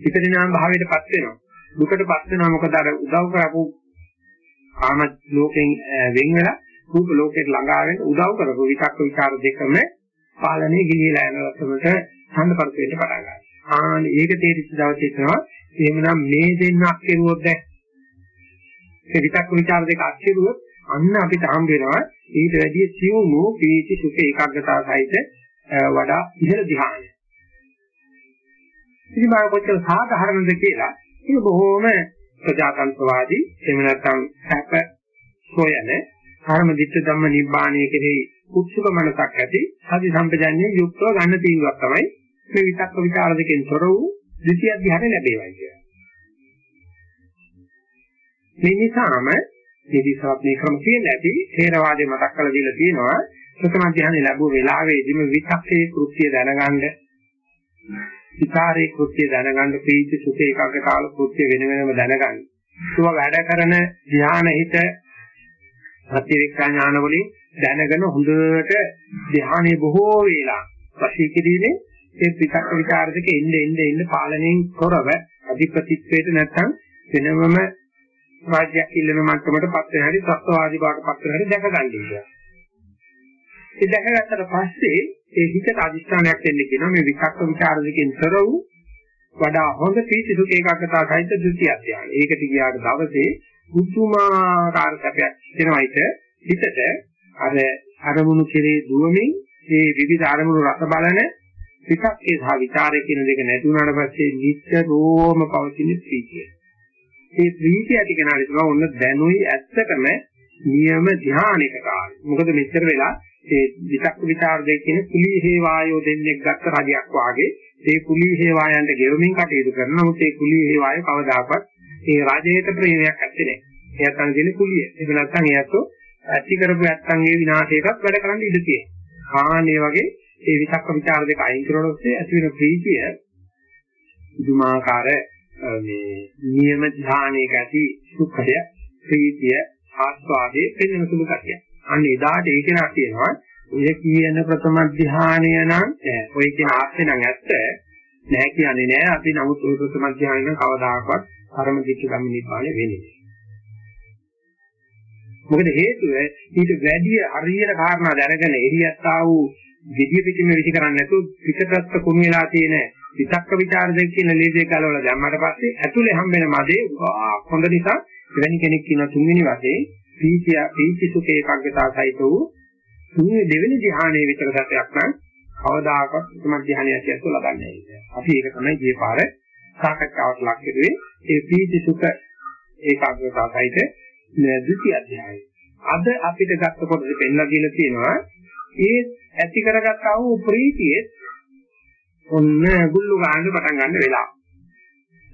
විපරිණාම භාවයටපත් වෙනවා. දුකටපත් වෙනවා මොකද අර උදව් කරපු කාම ලෝකෙන් වෙන් වෙලා රූප ලෝකයට ළඟා වෙන උදව් කරපු විතක්ක විචාර දෙකම පාලනයේ ගිලිලා යන ලක්ෂණයට ඡන්දපරත වෙන්න පටන් ගන්නවා. ආන ඒක තේරිච්ච දවසේ තමයි එහෙමනම් මේ දෙන්න අක්කිරුවොත් දැන් ඒ විතක්ක විචාර දෙක අක්කිරුවොත් අන්න අපිට හම් වෙනවා ඊට වැඩිය සියුමු පීති සුඛ ඒකාග්‍රතාව සහිත වඩා ඉහළ ධ්‍යානය. ඉතින් මම කොච්චර සාධාරණද කියලා ඒක බොහොම ප්‍රජාතන්ත්‍රවාදී එහෙම නැත්නම් සැප සොයන කර්ම දිත්ත ධම්ම නිබ්බාණය කෙරෙහි උත්සුක මනසක් ඇති සති සම්පජන්යේ යුක්තව ගන්න තීන්දුවක් තමයි මේ විතක්ක විචාර දෙකෙන් තොර වූ ද්විතිය ධ්‍යාන ලැබේවයි කියන්නේ. මේ නිසාම මේ දිසාවක් මේ ක්‍රම කියන්නේ නැති ථේරවාදයේ මතක් කරලා දීලා තියෙනවා ප්‍රථම ධ්‍යානෙ ලැබුව වෙලාවේදීම විතක්කේ කෘත්‍ය දැනගන්න විචාරේ කෘත්‍ය දැනගන්න ප්‍රීති සුඛ ඒකාග්‍රතාවල කෘත්‍ය වෙන වෙනම දැනගන්න. ඒක වැඩ කරන ධ්‍යාන හිත ප්‍රතිවික්ඛා ඥාන වලින් දැනගෙන හොඳට ධ්‍යානයේ බොහෝ වේලා වශී කිරීමේ ඒ පිටක් විචාර දෙක එන්න එන්න එන්න පාලනයෙන් තොරව අධිපතිත්වයට නැත්තම් වෙනමම රාජ්‍යයක් ඉල්ලන මට්ටමට පත් වෙන හැටි සත්වාදී බවට පත් වෙන හැටි දැක ගන්න ඕනේ. ඒ දැකගත්තට පස්සේ ඒ හිතට අදිස්ථානයක් දෙන්න කියනවා මේ විචක්ක ਵਿਚාර දෙකෙන් තොර වූ වඩා හොඳ පීති සුඛ ඒකාග්‍රතාව සහිත ද්විතිය අධ්‍යයනය. ඒකට ගියාට දවසේ පුදුමාකාර සැපයක් දෙනවයිද හිතට අර අරමුණු කෙරේ දුවමින් මේ විවිධ අරමුණු රස බලන විචක්කේ සහ විචාරය කියන දෙක නැති වුණාට පස්සේ නිත්‍යෝම පවතින ප්‍රීතිය. ඒ ප්‍රීතිය ඇති කෙනාට තමයි ඔන්න දැනුයි ඇත්තටම නියම ධානයකට ආවේ. මොකද මෙච්චර වෙලා ඒ විතක් විචාර දෙක කියන කුලී හේවායෝ දෙන්නෙක් ගත්ත රජයක් වාගේ ඒ කුලී හේවායන්ට ගෙවමින් කටයුතු කරන නමුත් ඒ කුලී හේවායෝ කවදාකවත් ඒ රජයට ප්‍රේමයක් ඇත්තේ නැහැ. එයාට අන්න දෙන්නේ කුලිය. ඒක නැත්නම් එයාට ඇති කරපු නැත්නම් ඒ විනාශයටත් වැඩ කරන්න ඉඩ තියෙනවා. ආන්නේ වගේ ඒ විතක්ක ਵਿਚාර දෙක අයින් කරනකොට ඇති වෙන ප්‍රීතිය දුමාකාර මේ නියම ධානයක ඇති සුඛය ප්‍රීතිය ආස්වාදයේ පෙනෙන සුළු කතිය. අන්න එදාට ඒක නා කියනවා ඔය කියන ප්‍රථම ධානය නම් ඔය කියන ආස්සේ නම් ඇත්ත නෑ කියන්නේ නෑ අපි නමුත් ඔය ප්‍රථම ධානය නම් කවදාකවත් පරම දික්ක ගම්ම නිපාණය වෙන්නේ නෑ. මොකද හේතුව ඊට වැඩි හරියට කාරණා දැනගෙන එළියත්තා වූ විදිය පිටිම විදි කරන්නේ නැතුව පිටපත්ත කුණු වෙලා තියෙන විතක්ක ਵਿਚාර දෙක කියන ලේදේ කලවල දැම්මට පස්සේ ඇතුලේ හම්බෙන මදේ හොඳ නිසා එවැනි කෙනෙක් කියන තුන්වෙනි වශයෙන් පීතිය පීති සුඛ ඒකාග්‍රතාව සහිත වූ තුන්වෙනි දෙවෙනි ධ්‍යානයේ විතර සත්‍යයක් නම් කවදාකවත් ප්‍රථම ධ්‍යානය ඇතිවෙත් ලබන්නේ නැහැ. අපි ඒක තමයි ගියේ පාර සාකච්ඡාවට ලක් කෙරුවේ ඒ පීති සුඛ ඒකාග්‍රතාවයිද ද්විතිය අධ්‍යයනය. අද අපිට ගත්ත කොටස පෙන්ලා දීලා තියෙනවා ඒ ඇති කරගත්තා වූ ප්‍රීතියේ ඔන්න ගුල්ලු ගන්න පටන් ගන්න වෙලාව.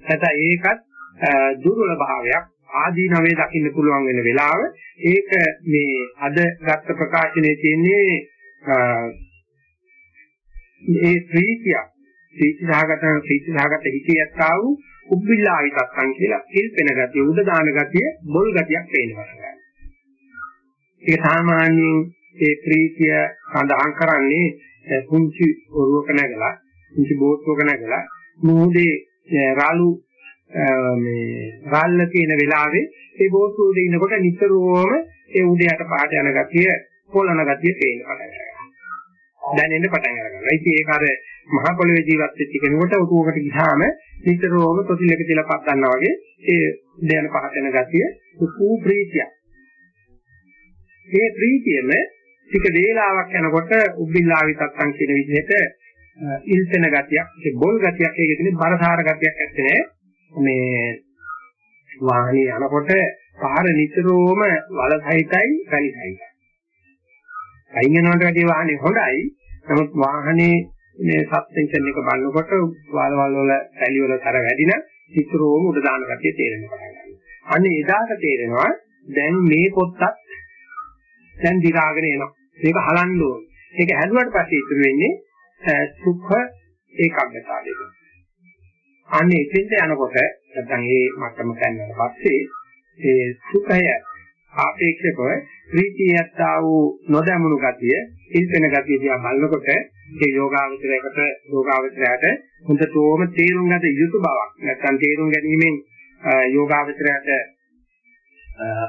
නැත්නම් ඒකත් දුර්වල භාවයක් ආදීනවේ දකින්න පුළුවන් වෙන වෙලාව ඒක මේ අද ගත්ත ප්‍රකාශනයේ තියෙන්නේ ඒ ප්‍රීතිය ප්‍රීතිසහගත ප්‍රීතිසහගත හිතේ යත්තා වූ උබ්බිල්ලාහි තත්තන් කියලා කිල්පෙන ගතිය උඩ දාන ගතිය බොල් ගතියක් පේනවා. ඒක සාමාන්‍යයෙන් ඒ ප්‍රීතිය සඳහන් කරන්නේ කුංචි ඔරුවක නැගලා කුංචි බෝට්ටුවක නැගලා මුහුදේ රාලු මේ රාල්ල තියෙන වෙලාවේ ඒ බෝට්ටුව උඩ ඉනකොට නිතරම ඒ උඩයට පාට යන ගතිය පොළන ගතිය පේන්න පටන් ගන්නවා. දැනෙන්න පටන් ගන්නවා. ඉතින් ඒක අර මහ පොළවේ ජීවත් වෙච්ච කෙනෙකුට උතුවකට ගියාම නිතරම තොටිලක තියලා පත් ගන්නවා වගේ ඒ දැන පහත යන ගතිය සුඛූ ප්‍රීතිය. මේ ප්‍රීතියම ටික වේලාවක් යනකොට උබ්බිල්ලාවි තත්තන් කියන විදිහට ඉල්පෙන ගතියක් ඒ බොල් ගතියක් ඒකේ තියෙන බරසාර ගතියක් ඇත්තේ මේ වාහනේ යනකොට පාර නිතරම වල සහිතයි ගලි සහිතයි. අයින් යනකොට වැඩි වාහනේ හොඳයි. නමුත් වාහනේ මේ සස්පෙන්ෂන් එක බලනකොට වලවල් වල පැලි වල තර වැඩි නම් නිතරම උඩ දාන ගතිය තේරෙන්න පටන් ගන්නවා. අන්න එදාට තේරෙනවා දැන් මේ පොත්තත් දැන් දිගාගෙන එනවා. මේක හලන්න ඕනේ. ඒක හැදුවට පස්සේ ඉතුරු වෙන්නේ සුඛ ඒකාග්‍රතාවයක. අනේ එතෙන්ට යනකොට නැත්නම් මේ මට්ටම ගන්නවට පස්සේ ඒ සුඛය ආපේක්ෂකව ප්‍රීතියත්තා වූ නොදැමුණු ගතිය, ඉල්පෙන ගතිය දිහා බලනකොට ඒ යෝගාවචරයකට යෝගාවචරයට හොඳටම තේරුම් ගත යුතු බවක් නැත්නම් තේරුම් ගැනීමෙන් යෝගාවචරයට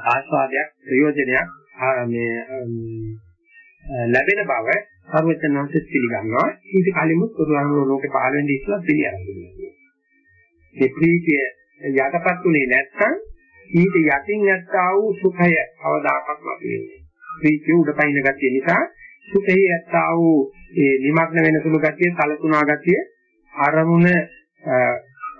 ආස්වාදයක් ප්‍රයෝජනයක් මේ ලැබෙන බව සර්වඥාන්සේ පිළිගන්නවා. ඊට කලිමුත් පුරුණු ලෝකේ පහළ වෙන්නේ ඉස්සලා පිළිගන්නවා. මේ ප්‍රීතිය යටපත් උනේ නැත්නම් ඊට යටින් නැත්තා වූ සුඛය අවදාකක් ලැබෙන්නේ. ප්‍රීතිය උඩපයින් ගතිය නිසා සුඛයේ නැත්තා වූ ඒ නිමග්න වෙන සුළු ගතිය, කලතුණා ගතිය අරමුණ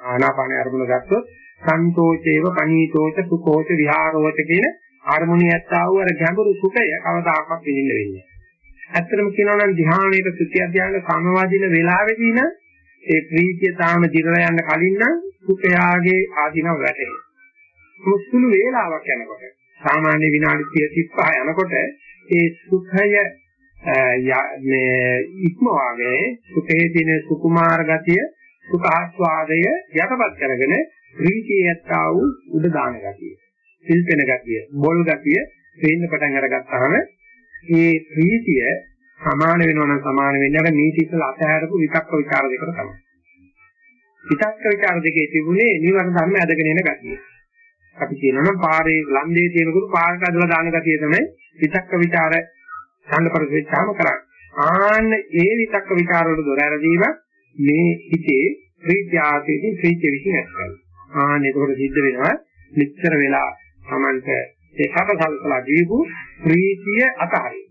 ආනාපාන අරමුණ ගත්තොත් සන්තෝෂේව පනීතෝච සුඛෝච විහාරෝච කියන හාර්මෝනිය ඇත්තා වූ අර ගැඹුරු සුඛය කවදාකවත් විඳින්න වෙන්නේ ඇත්තටම කියනවා නම් ධ්‍යානයක සුඛය ධ්‍යාන සමවාදින වෙලාවෙදී නම් ඒ ප්‍රීතිය තාම දිරලා යන්න කලින් නම් සුඛයාගේ ආධිනව වැටේ. මුස්තුළු වේලාවක් යනකොට සාමාන්‍ය විනාඩි 30 35 යනකොට ඒ සුඛය මේ ඉක්මවාගේ සුඛයේ තියෙන සුකුමාර ගතිය සුඛ ආස්වාදය යටපත් කරගෙන ප්‍රීතිය යත්තා වූ උඩ දාන ගතිය. සිල්පෙන ගතිය, බොල් ගතිය තේින්න පටන් අරගත්තාම මේ ප්‍රීතිය සමාන වෙනවා නම් සමාන වෙන්නේ අර මේ සිත්වල අතහැරපු විතක්ක විචාර දෙකට තමයි. විතක්ක විචාර දෙකේ තිබුණේ නිවර්ණ ධර්ම ඇදගෙන එන ගතිය. අපි කියනවා නම් පාරේ ලන්දේ තියෙනකොට පාරට අදලා දාන ගතිය තමයි විතක්ක විචාර සංගපර වෙච්චාම කරන්නේ. ආන්න ඒ විතක්ක විචාර වල දොර ඇරදීම මේ හිතේ ප්‍රීතිය ආසේදී ප්‍රීතිය විසින් ඇති කරනවා. ආන්න ඒකෝට සිද්ධ වෙනවා මෙච්චර වෙලා Tamante ඒකට සල්කලා දීපු ප්‍රීතිය අතහරින්න.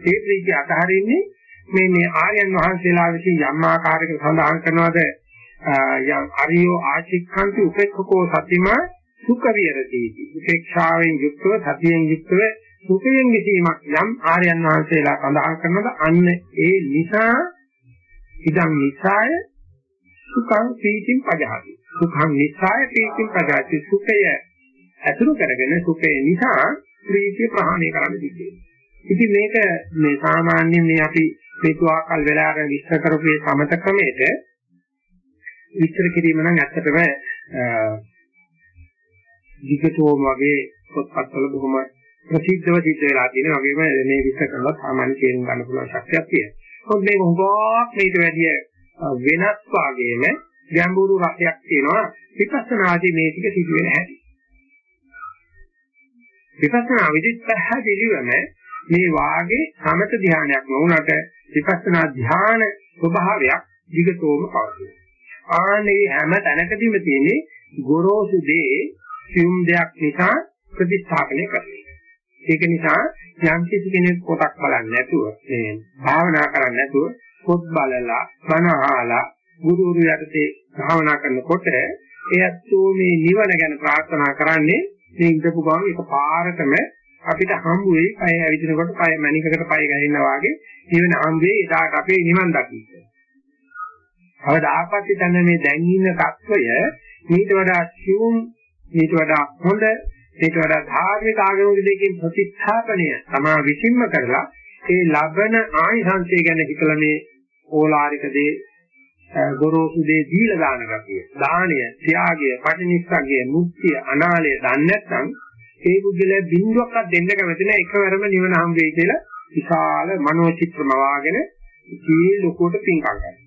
ඒ ප්‍රීතිය අතහරින්නේ මේ මේ ආර්යයන් වහන්සේලා විසින් යම් ආකාරයකට සඳහන් කරනවාද යම් අරියෝ ආචික්ඛන්ති උපේක්ඛකෝ සතිමා සුඛ විරතිති. උපේක්ෂාවෙන් යුක්තව සතියෙන් යුක්තව සුඛයෙන් විසීමක් යම් ආර්යයන් වහන්සේලා සඳහන් කරනවාද අන්න ඒ නිසා ඉදන් නිසාය සුඛං පීතිං පජහති. සුඛං නිසාය පීතිං පජහති. සුඛය ඇතුළු කරගෙන සුඛය නිසා ප්‍රීතිය ප්‍රහාණය කරන්න සිද්ධ ඉතින් මේක මේ සාමාන්‍යයෙන් මේ අපි හේතුආකල් වෙලාගෙන විස්තර කරපු මේ සමත ක්‍රමයට විස්තර කිරීම නම් ඇත්තටම විගතෝම වගේ පොත්පත්වල බොහොම ප්‍රසිද්ධව සිද්ධ වෙලා තියෙන වගේම මේ විස්තර කරලා සාමාන්‍ය තේරුම් ගන්න පුළුවන් ශක්තියක් තියෙනවා. මොකද මේක හුඟක් මේක වැඩිය වෙනස් වාගේම ගැඹුරු රසයක් තියෙනවා විපස්සනාදී මේ ටික සිදු වෙන හැටි. විපස්සනා විදිහට පැහැදිලිවම මේ වාගේ සමත ධානයක් නොවුනට විපස්සනා ධාන ස්වභාවයක් විගතෝම පවතිනවා. ආනේ හැම තැනකදීම තියෙන්නේ ගොරෝසු දේ සියුම් දෙයක් නිසා ප්‍රතිස්ථාපනය කරනවා. ඒක නිසා යම් කිසි කෙනෙක් පොතක් බලන්නේ නැතුව මේ භාවනා කරන්නේ නැතුව පොත් බලලා බණ අහලා ගුරුවරු යටතේ භාවනා කරනකොට එයත්ෝ මේ නිවන ගැන ප්‍රාර්ථනා කරන්නේ මේ ඉඳපු ගමන් එක පාරකම අපිට හම්බ වෙයි පය ඇවිදිනකොට පය මණිකකට පය ගැහෙනවා වගේ නිවන හම්බ වෙයි එදාට අපේ නිවන් දකින්න. කවදාකවත් දැන මේ දැන් ඉන්න තත්වය ඊට වඩා සියුම් ඊට වඩා හොඳ ඊට වඩා ධාර්මික ආගමික දෙකකින් ප්‍රතිස්ථාපනය තමා විසින්ම කරලා ඒ ලබන ආනිසංසය ගැන හිතලා මේ ඕලාරික දේ ගොරෝසු දේ දීලා දාන ගතිය. දාණය, ත්‍යාගය, පටිනිස්සග්ගය, මුක්තිය, අනාලය දන්නේ නැත්නම් ඒ බුද්ධල බිඳුවක්වත් දෙන්න කැමති නැහැ එකවරම නිවන හම් වෙයි කියලා විශාල මනෝචිත්‍රම වාගෙන ඉතියේ ලොකුවට පිංකම් කරනවා.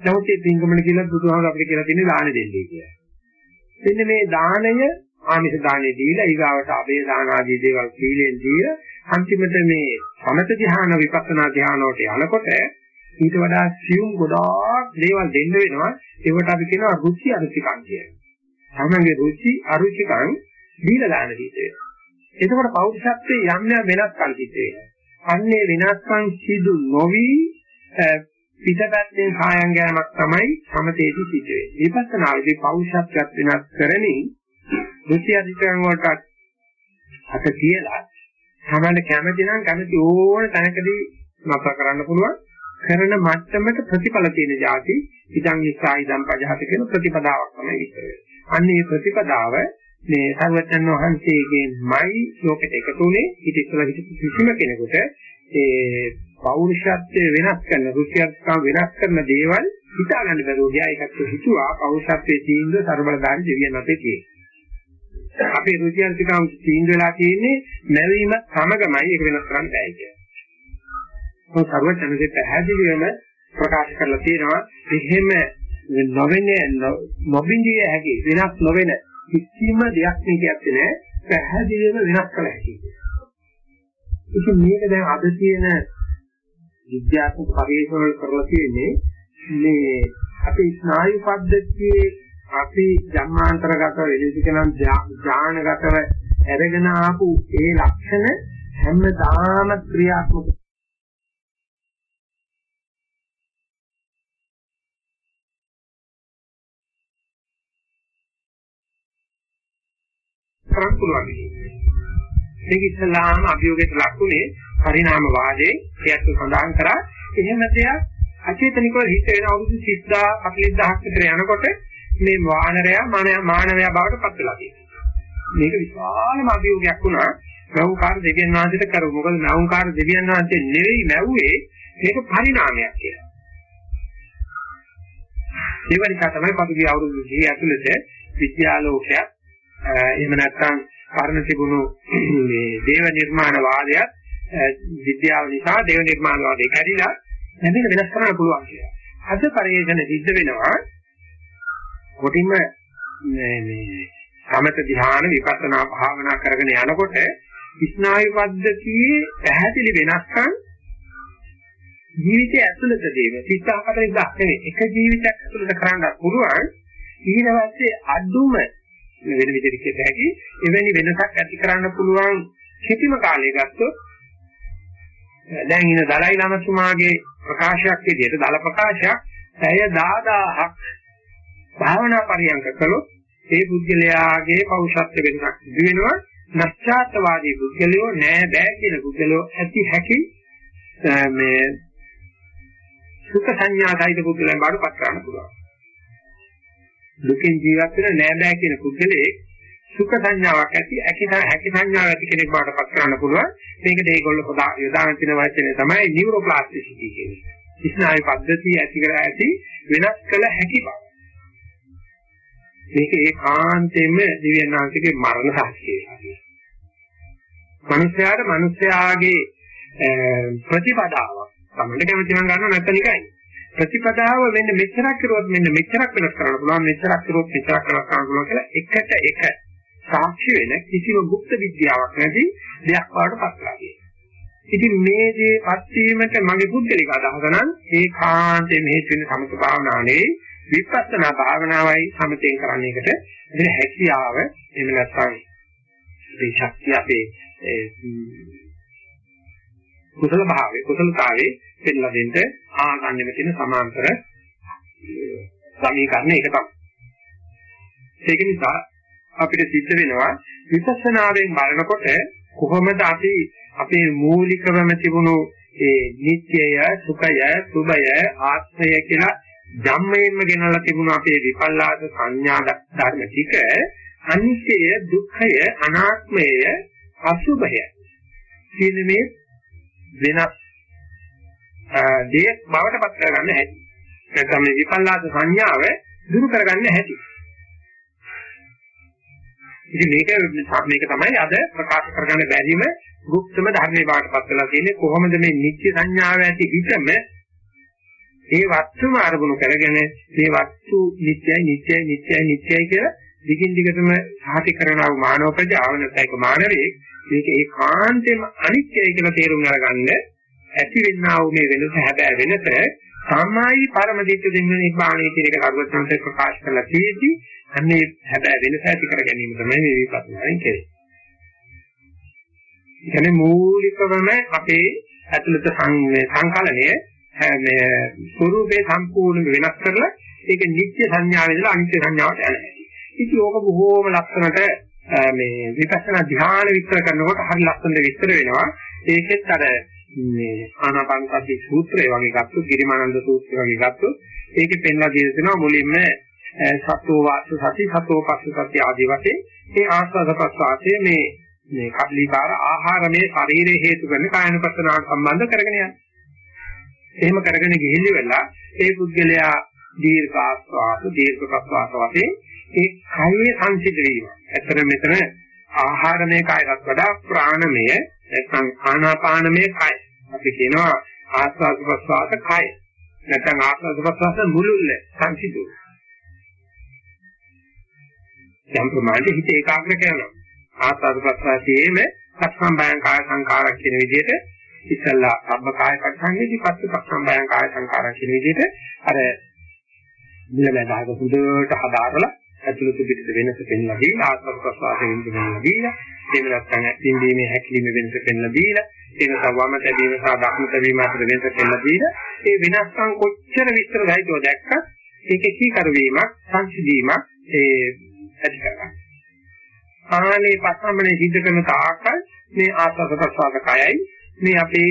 නමුත් මේ පින්කමල කියලා බුදුහාමුදුර අපිට කියලා තියෙන්නේ දාන දෙන්නේ කියලා. එන්න මේ දාණය ආමිෂ දාණය දීලා ඊගාවට අබේ දාන ආදී දේවල් සීලෙන් දීලා අන්තිමට මේ සමත ධ්‍යාන විපස්සනා ධ්‍යාන වලට යනකොට ඊට වඩා සියුම් ගොඩාක් දේවල් දෙන්න වෙනවා ඒවට අපි කියනවා රුචි අරුචිකම් කියලා. තමන්ගේ රුචි අරුචිකම් දීලා දාන විදිහට. එතකොට පෞරුෂත්වයේ යම් යම් වෙනස්කම් සිද්ධ වෙනවා. අන්නේ වෙනස්කම් සිදු නොවි පිටපැත්තෙන් කායම් ගෑමක් තමයි සමතේදී සිද්ධ වෙන්නේ. විපස්සනාවේදී පෞරුෂත්වයක් වෙනස් කරමින් රුචි අධිකරණ වලට අත තියලා තමයි කැමති නම් කැමති ඕන තැනකදී නතර කරන්න පුළුවන්. කරන මට්ටමට ප්‍රතිඵල තියෙන જાති ඉදන් ඉස්සයි ඉදන් පජහත කියන ප්‍රතිපදාවක් තමයි විතර වෙන්නේ. අන්න මේ ප්‍රතිපදාව මේ සර්වඥන් වහන්සේගෙන්මයි ලෝකෙට එකතුනේ ඊට ඉස්සෙල්ලා හිටපු කිසිම කෙනෙකුට ඒ පෞරුෂත්වයේ වෙනස් කරන රුචියත්කම් වෙනස් කරන දේවල් හිතා ගන්න බැරුව ගියා. ඒකත් හිතුවා පෞරුෂත්වයේ තීන්දුව ਸਰබලධාරී දෙවියන් අපේ තියෙන්නේ. අපේ රුචියත්කම් තීන්දුව වෙලා තියෙන්නේ නැවීම සමගමයි. ඒක වෙනස් කරන්න බෑ කියන්නේ මොකද සර්වඥන්සේ පැහැදිලිවම ප්‍රකාශ කරලා තියෙනවා එහෙම නොවෙන්නේ නොබින්දිය හැකි වෙනස් නොවෙන කිසිම දෙයක් මේ කියන්නේ නැහැ. පැහැදිලිවම වෙනස් කළ හැකි. ඉතින් මේක දැන් අද තියෙන විද්‍යාත්මක පරිශෝධන වල කරලා තියෙන්නේ මේ අපේ ස්නායු පද්ධතියේ අපි ජන්මාන්තරගත වෙනසිකනම් ඥානගතව අරගෙන ආපු ඒ ලක්ෂණ හැමදාම ක්‍රියාත්මක කරන්න පුළුවන්. මේක ඉස්ලාම අභියෝගයට ලක්ුනේ පරිණාම වාදයේ කියත් සඳහන් කරා එහෙම දෙයක් අචේතනිකව හිත වෙන අවුරුදු 30000 40000ක් විතර යනකොට මේ වානරයා මානවයා බවට පත් වෙලා තියෙනවා. මේක විශාලම අභියෝගයක් වුණා. නවුකාර දෙවියන් වහන්සේට කරු. මොකද නවුකාර දෙවියන් වහන්සේ නෙවෙයි නැව්වේ මේක පරිණාමයක් කියලා. ඒ වනිකා තමයි පසුගිය අවුරුදු 100 ඇතුළත විද්‍යාලෝකයක් එහෙම නැත්නම් කර්ණ තිබුණු මේ දේව නිර්මාණ වාදයක් විද්‍යාව නිසා දේව නිර්මාණ වාදේ කැඩිලා නැතින වෙනස් කරන්න පුළුවන් කියලා. අද පරිේෂණ සිද්ධ වෙනවා කොටින්ම මේ මේ සමත ධ්‍යාන විපස්සනා භාවනා කරගෙන යනකොට ස්නායු පද්ධතියේ පැහැදිලි වෙනස්කම් ජීවිතය ඇතුළතදීම 34 ඉඳලා නෙවෙයි එක ජීවිතයක් ඇතුළත කරන්න පුළුවන් ඊට පස්සේ අඩුම වෙන විදිහට කියත හැකි එවැනි වෙනසක් ඇති කරන්න පුළුවන් කිසිම කාලයක ගත්තොත් දැන් ඉන දලයි ලාමතුමාගේ ප්‍රකාශයක් විදිහට දල ප්‍රකාශයක් ඇය 10000ක් භාවනා පරියන්ක කළොත් ඒ බුද්ධලයාගේ පෞෂත්ව වෙනසක් සිදු වෙනවා. නැස්චාත්වාදී බුද්ධලියෝ නෑ බෑ කියන බුද්ධලියෝ ඇති හැකි මේ සුඛ සංඥායිත බුද්ධලයන් බාඩ පත් කරන්න පුළුවන්. දුකින් ජීවත් වෙන නෑ බෑ කියන පුද්ගලයේ සුඛ සංඥාවක් ඇති හැකි සංඥාවක් ඇති කෙනෙක් බවට පත් කරන්න පුළුවන් මේකට ඒගොල්ලෝ යොදාගෙන තියෙන වචනේ තමයි නියුරෝප්ලාස්ටිසිටි කියන්නේ. ස්නායු පද්ධතිය ඇති කර ඇති වෙනස් කළ හැකි බව. මේක ඒකාන්තයෙන්ම දිව්‍යඥාන්තිකේ මරණ සාක්ෂියයි. මනුෂ්‍යයාට මනුෂ්‍යයාගේ ප්‍රතිපදාවක් තමයි කැමති නම් ගන්නව නැත්නම් නිකයි. ප්‍රතිපදාව මෙන්න මෙච්චරක් කරුවොත් මෙන්න මෙච්චරක් වෙනස් කරන්න පුළුවන් මෙච්චරක් කරුවොත් මෙච්චරක් වෙනස් කරන්න පුළුවන් කියලා එකට එක සාක්ෂි වෙන කිසිම গুপ্ত විද්‍යාවක් නැති දෙයක් වඩ පත්ලා තියෙනවා. ඉතින් මේ දේපත් වීමට මගේ බුද්ධලික අදහස නම් ඒකාන්තයෙන් හේතු වෙන සමත භාවනාවේ විපස්සනා භාවනාවයි සමතෙන් කරන්න එකට මේ හැකියාව එහෙම නැත්නම් මේ ශක්තිය අපේ කුසල භාවයේ කුසලතාවයේ පෙන්ලා දෙන්න ආගන්නෙම තියෙන සමාන්තර සමීකරණ ඒක තමයි. ඒක නිසා අපිට සිද්ධ වෙනවා විපස්සනාවෙන් බලනකොට කොහොමද අපි අපේ මූලිකවම තිබුණු ඒ නිත්‍යය සුඛය සුභය ආත්මය කියලා ධම්මයෙන්ම ගෙනලා තිබුණු අපේ විපල්ලාස සංඥා ධර්ම ටික අනිත්‍යය දුක්ඛය අනාත්මය අසුභය කියන මේ වෙනස් දේ බවට පත් කරගන්න හැටි. නැත්නම් මේ විපල්ලාස සංඥාව දුරු කරගන්න හැටි. ඉතින් මේක මේක තමයි අද ප්‍රකාශ කරගන්න බැරිම ගුප්තම ධර්මයේ බවට පත් වෙලා තියෙන්නේ. කොහොමද මේ නිත්‍ය සංඥාව ඇති හිතම ඒ වස්තුම අරමුණු කරගෙන මේ වස්තු නිත්‍යයි නිත්‍යයි නිත්‍යයි නිත්‍යයි කියලා දිගින් දිගටම සාහිත කරනව මානව ප්‍රජාව නැත්නම් මානවයේ මේක ඒකාන්තයෙන්ම අනිත්‍යයි කියලා තේරුම් අරගන්න ඇති වෙන්නා වූ මේ වෙනස හැබැයි වෙනස සාමායි පරම දිට්ඨි දෙන්න නිබ්බාණය කියන එක කරුවත්න්ට ප්‍රකාශ කරලා තියෙදි අන්නේ හැබැයි වෙනස ඇති කර ගැනීම තමයි මේ විපස්සනාෙන් කෙරෙන්නේ. කියන්නේ මූලිකවම අපේ ඇතුළත සංකලනය මේ ස්වરૂපේ සම්පූර්ණ වෙනස් කරලා ඒක නිත්‍ය සංඥාව ඉඳලා අනිත්‍ය සංඥාවට යනවා. ඉතින් ඕක බොහෝම ලක්ෂණට මේ විපස්සනා ධ්‍යාන විස්තර කරනකොට හරි ලස්සනට විස්තර වෙනවා. ඒකෙත් අර මේ ආනාපාන සති සූත්‍රය වගේ ගත්තොත්, ගිරිමානන්ද සූත්‍රය වගේ ගත්තොත්, ඒකේ පෙන්ලා දීලා තියෙනවා මුලින්ම සතෝ වාස සති, සතෝ පස්ස සති ආදී වශයෙන් මේ ආස්වාද ප්‍රසආසයේ මේ මේ කබ්ලිකාර ආහාරමේ ශරීරයේ හේතු කරන කායනුපස්සනාවට සම්බන්ධ කරගෙන යනවා. එහෙම කරගෙන ගිහිලි වෙලා ඒ පුද්ගලයා දීර්ඝ ආස්වාද දීර්ඝ ප්‍රස්වාස වශයෙන් ඒ කයේ සංසිද්ධ වීම. ඇත්තට මෙතන ආහාරමය කයකට වඩා ප්‍රාණමය නැත්නම් ආනාපානමය කය. අපි කියනවා ආස්වාද ප්‍රස්වාස කය. නැත්නම් ආස්වාද ප්‍රස්වාස මුලුල්ල සංසිද්ධ. යම් ප්‍රමාණයට හිත ඒකාග්‍ර කරනවා. ආස්වාද ප්‍රස්වාසයේම සක්සම්බයං කාය සංකාරක් කියන විදිහට ඉස්සල්ලා සබ්බ කාය පරිසංවේදී පස්ස සක්සම්බයං කාය සංකාරක් කියන විදිහට අර මුලමදාග හොඳට හදාරලා ඇතුළත පිටත වෙනස පෙන්ලා දීලා ආත්ම ප්‍රසවාසයෙන් ඉඳලා දීලා එහෙම නැත්නම් පින්දීමේ හැකිලිමේ වෙනස පෙන්ලා දීලා ඒ නිසා වම තැබීම සහ දකුණු තැබීම අතර වෙනස පෙන්ලා දීලා ඒ වෙනස්කම් කොච්චර විස්තර දැයිතෝ දැක්කත් ඒකේ කීකර වීමක් සංසිඳීමක් ඒ ඇති කරගන්න. ආනේ පස්සම්මනේ සිද්ධ කරන තාකල් මේ ආස්වාද ප්‍රසවාස කයයි මේ අපේ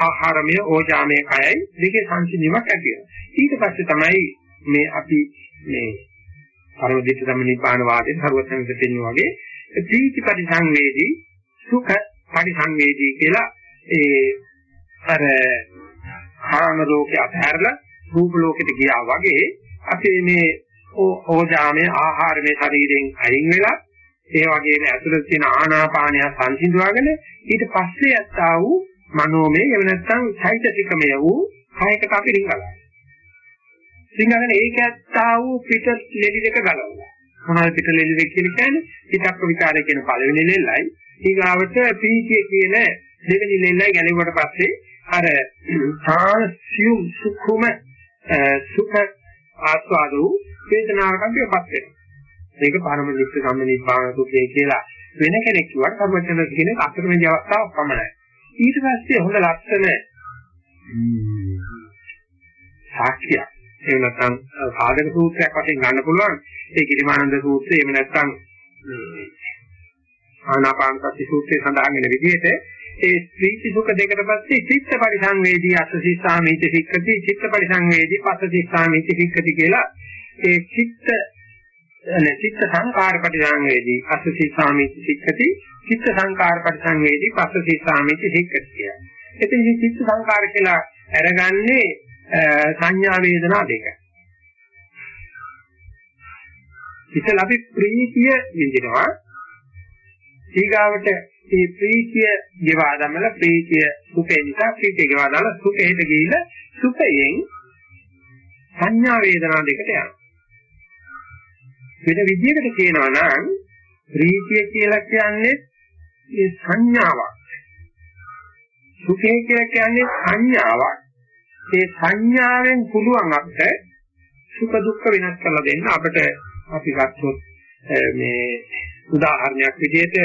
ආහාරමය ඕජාමය කයයි දෙකේ සංසිඳීමක් ඇති වෙනවා. ඊට පස්සේ තමයි මේ අපි මේ පරමදිට ධම්ම නිපාන වාදයෙන් සරුවචනද පෙන්වන වගේ ප්‍රීති පරිසංවේදී සුඛ පරිසංවේදී කියලා ඒ අර කාම ලෝකේ අතහැරලා රූප ලෝකෙට ගියා වගේ අපි මේ ඕජාමේ ආහාරමේ ශරීරයෙන් අයින් වෙලා ඒ වගේම ඇතුළත තියෙන ආනාපානය සංසිඳුවාගෙන ඊට පස්සේ යත්තා වූ මනෝමය එහෙම නැත්නම් චෛතසිකමය වූ කායකට අපි රිංගලා රිංගගෙන ඒක යත්තා වූ පිට ලෙලි දෙක ගලවලා මොනවද පිට ලෙලි දෙක කියන්නේ පිටක්ක විකාරය කියන පළවෙනි ලෙල්ලයි ඊගාවට පීතිය කියන දෙවෙනි ලෙල්ලයි ගැලෙවුවට පස්සේ අර සාසියුම් සුඛම සුඛ ආස්වාද වූ වේදනාවකට අපිපත් වෙනවා මේක පරම නිත්‍ය සම්නිබ්බාන සුඛය කියලා වෙන කෙනෙක් කිව්වට සම්මතන කියන අතරමැදි අවස්ථාවක් පමණයි. ඊට පස්සේ හොඳ ලක්ෂණ සාක්ෂිය. එහෙම නැත්නම් සාධක සූත්‍රයක් වශයෙන් ගන්න පුළුවන්. ඒ කිරිමානන්ද සූත්‍රය එහෙම නැත්නම් ආනාපාන සති සූත්‍රයේ සඳහන් වෙන විදිහට ඒ ප්‍රීති සුඛ දෙකට පස්සේ චිත්ත පරිසංවේදී අසසීසාමිති සික්කති චිත්ත පරිසංවේදී පස්සසීසාමිති සික්කති කියලා ඒ චිත්ත චිත්ත සංකාර පරිසංවේදී අසසී සාමිති සික්කති චිත්ත සංකාර පරිසංවේදී පස්සසී සාමිති සික්කති කියලා. එතන මේ චිත්ත සංකාර කියලා අරගන්නේ සංඥා වේදනා දෙක. ඉතල අපි ප්‍රීතිය විඳිනවා. ඊගාවට මේ ප්‍රීතිය ගෙවා දමලා ප්‍රීතිය සුඛේ නිසා ප්‍රීතිය ගෙවා දාලා සුඛේට ගිහිල්ලා සුඛයෙන් සංඥා වේදනා දෙකට යනවා. වෙන විදිහකට කියනවා නම් ප්‍රීතිය කියලා කියන්නේ ඒ සංඥාවක්. සුඛය කියලා කියන්නේ සංඥාවක්. ඒ සංඥාවෙන් පුළුවන් අපිට සුඛ දුක්ඛ වෙනස් කරලා දෙන්න අපිට අපි ගත්තොත් මේ උදාහරණයක් විදිහට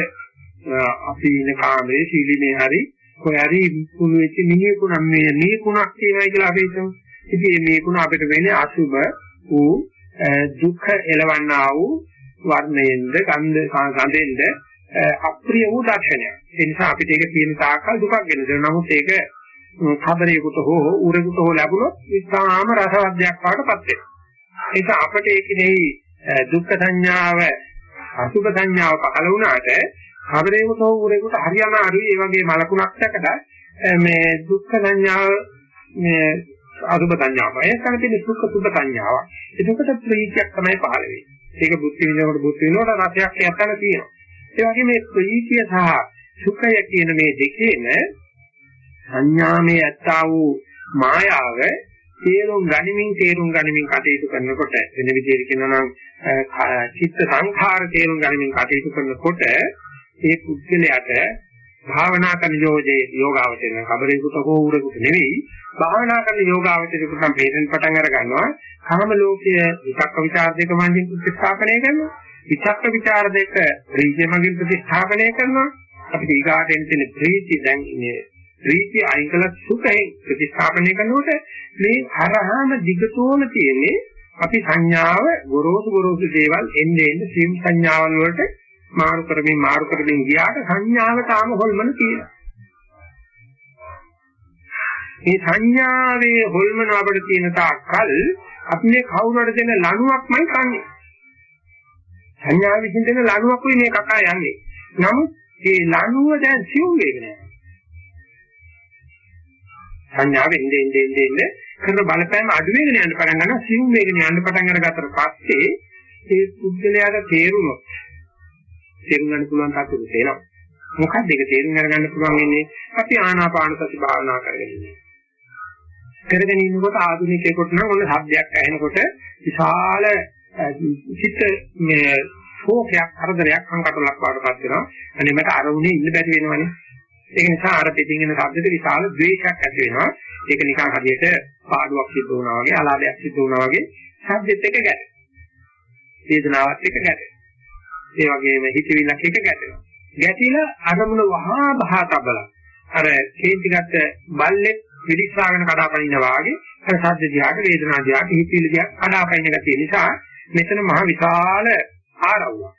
අපි ඉන්න කාමරේ සීලිනේ හරි කොහරි කුණු වෙච්ච මිනිහෙකුණ මේ මේ කුණක් කියනවා කියලා අපි හිතමු. ඉතින් මේ කුණ අපිට වෙන්නේ අසුබ වූ දුක්ඛ එලවන්නා වූ වර්ණයෙන්ද ගන්ධ ගඳෙන්ද අප්‍රිය වූ දර්ශනයක්. ඒ නිසා අපිට ඒක තියෙන තාක්කල් දුකක් ගෙන දෙනවා. නමුත් ඒක කබරේකට හෝ උරේකට හෝ ලැබුණොත් ඉතාම රසවත් දෙයක් වඩටපත් වෙනවා. ඒක අපිට ඒකෙහි දුක්ඛ සංඥාව අසුභ සංඥාව පහළ වුණාට කබරේකට හෝ උරේකට හරියම අරුයි මේ වගේ මලකුණක් දැකලා මේ දුක්ඛ සංඥාව මේ අසුභ සංඥාව. ඒකන තියෙන සුඛ සුභ සංඥාව. එතකොට ප්‍රීතියක් තමයි පහළ වෙන්නේ. ඒක බුද්ධ විනෝඩ බුද්ධ විනෝඩ රසයක් යතන තියෙනවා. ඒ වගේ මේ ප්‍රීතිය සහ සුඛය කියන මේ දෙකේම සංඥාමේ ඇත්තා වූ මායාව තේරුම් ගනිමින් තේරුම් ගනිමින් කටයුතු කරනකොට වෙන විදිහට කියනවා නම් චිත්ත සංඛාර තේරුම් ගනිමින් කටයුතු කරනකොට ඒ පුද්ගලයාට භාවනා කරන යෝජේ යෝගාවචරණ කබරේකට හෝ උරෙකුට නෙවෙයි භාවනා කරන යෝගාවචරයට නම් වේදෙන් පටන් අර ගන්නවා කර්ම ලෝකයේ විචක්ක ਵਿਚාර දෙක මඟින් ප්‍රතිස්ථාපනය කරනවා. විචක්ක ਵਿਚාර දෙක ප්‍රීතිය මඟින් ප්‍රතිස්ථාපනය කරනවා. අපිට ඊගාට එන තියෙන ප්‍රීතිය දැන් ප්‍රීතිය අයින් කළ සුඛයෙන් ප්‍රතිස්ථාපනය කරනකොට මේ හරහාම දිගටම තියෙන්නේ අපි සංඥාව ගොරෝසු ගොරෝසු දේවල් එන්නේ එන්නේ සිම් සංඥාවල් වලට මාරු කරමින් මාරු කරමින් ගියාට සංඥාව තාම හොල්මන තියෙනවා. මේ සංඥාවේ හොල්මන අපිට තියෙන තාක්කල් අපි මේ කවුරුහට දෙන ලණුවක්මයි කන්නේ. සංඥාව විසින් දෙන ලණුවකුයි මේ කකා යන්නේ. නමුත් මේ ලණුව දැන් සිව් වෙන්නේ නැහැ. සංඥාව එන්නේ එන්නේ එන්නේ කරන බලපෑම අඩු වෙගෙන යන පටන් ගන්නවා සිව් වෙගෙන යන පටන් අරගත්තට පස්සේ ඒ පුද්ගලයාට තේරුණොත් තේරුම් ගන්න පුළුවන් තාක්ෂණ තේනවා. මොකක්ද ඒක තේරුම් ගන්න පුළුවන් වෙන්නේ අපි ආනාපාන සති භාවනා කරගෙන ඉන්නේ. කරගෙන ඉන්නකොට ආධුනිකයෙකුට නම් ඔන්න ශබ්දයක් ඇහෙනකොට විශාල චිත්ත මේ ශෝකයක් කරදරයක් අංකටලක් වඩපත් වෙනවා. අනේ මට අරුණේ ඉන්න බැරි වෙනවනේ. ඒක නිසා අර පිටින් එන ශබ්දෙට විශාල ද්වේෂයක් ඇති වෙනවා. ඒක නිකන් හදියට පාඩුවක් සිද්ධ වුණා වගේ, අලාභයක් සිද්ධ වුණා වගේ ශබ්දෙත් එක ගැටේ. වේදනාවත් එක ගැටේ. ඒ වගේම හිතවිල්ලක් එක ගැටෙනවා. ගැටිලා අරමුණ වහා බහා තබලා අර කේන්තිගත බල්ලෙක් පිළිස්සාගෙන කඩාපනිනවා වගේ අර ශබ්ද දිහාට වේදනා දිහාට හිතවිලි දිහාට කඩාපනින ගැතිය නිසා මෙතන මහ විශාල ආරවුවක්.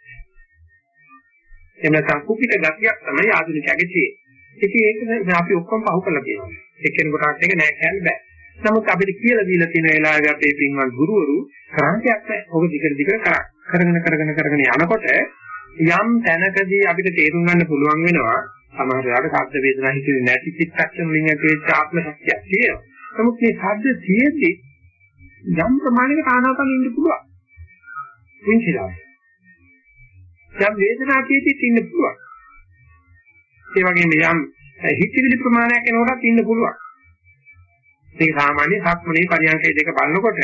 එන්න සංකුපිත ගතියක් තමයි ආධුනිකයාගේ තියෙන්නේ. ඉතින් ඒක අපි ඔක්කොම පහු කරලා තියෙනවා. එක්කෙනෙකුට ඒක නෑ කියන්න බෑ. නමුත් අපිට කියලා දීලා තියෙන වෙලාවේ අපේ පින්වත් ගුරුවරු කරාන්තියක් නැහැ. ඔබ දිගට දිගට කරා. කරගෙන කරගෙන කරගෙන යනකොට යම් තැනකදී අපිට තේරුම් ගන්න පුළුවන් වෙනවා සමහර වෙලාවට ශබ්ද වේදනා හිතෙන්නේ නැති චිත්තක්ෂණ වලින් ඇති වෙච්ච ආත්ම ශක්තියක් තියෙනවා. නමුත් මේ ශබ්ද තියෙද්දි යම් ප්‍රමාණයකට ආනාපානෙ ඉන්න පුළුවන්. වින්සිලා. යම් වේදනා තියෙද්දි ඉන්න පුළුවන්. ඒ වගේම යම් හිතවිලි ප්‍රමාණයක් එනකොටත් ඉන්න පුළුවන්. ඒක සාමාන්‍ය සක්මනේ පරියන්කේ දෙක බලනකොට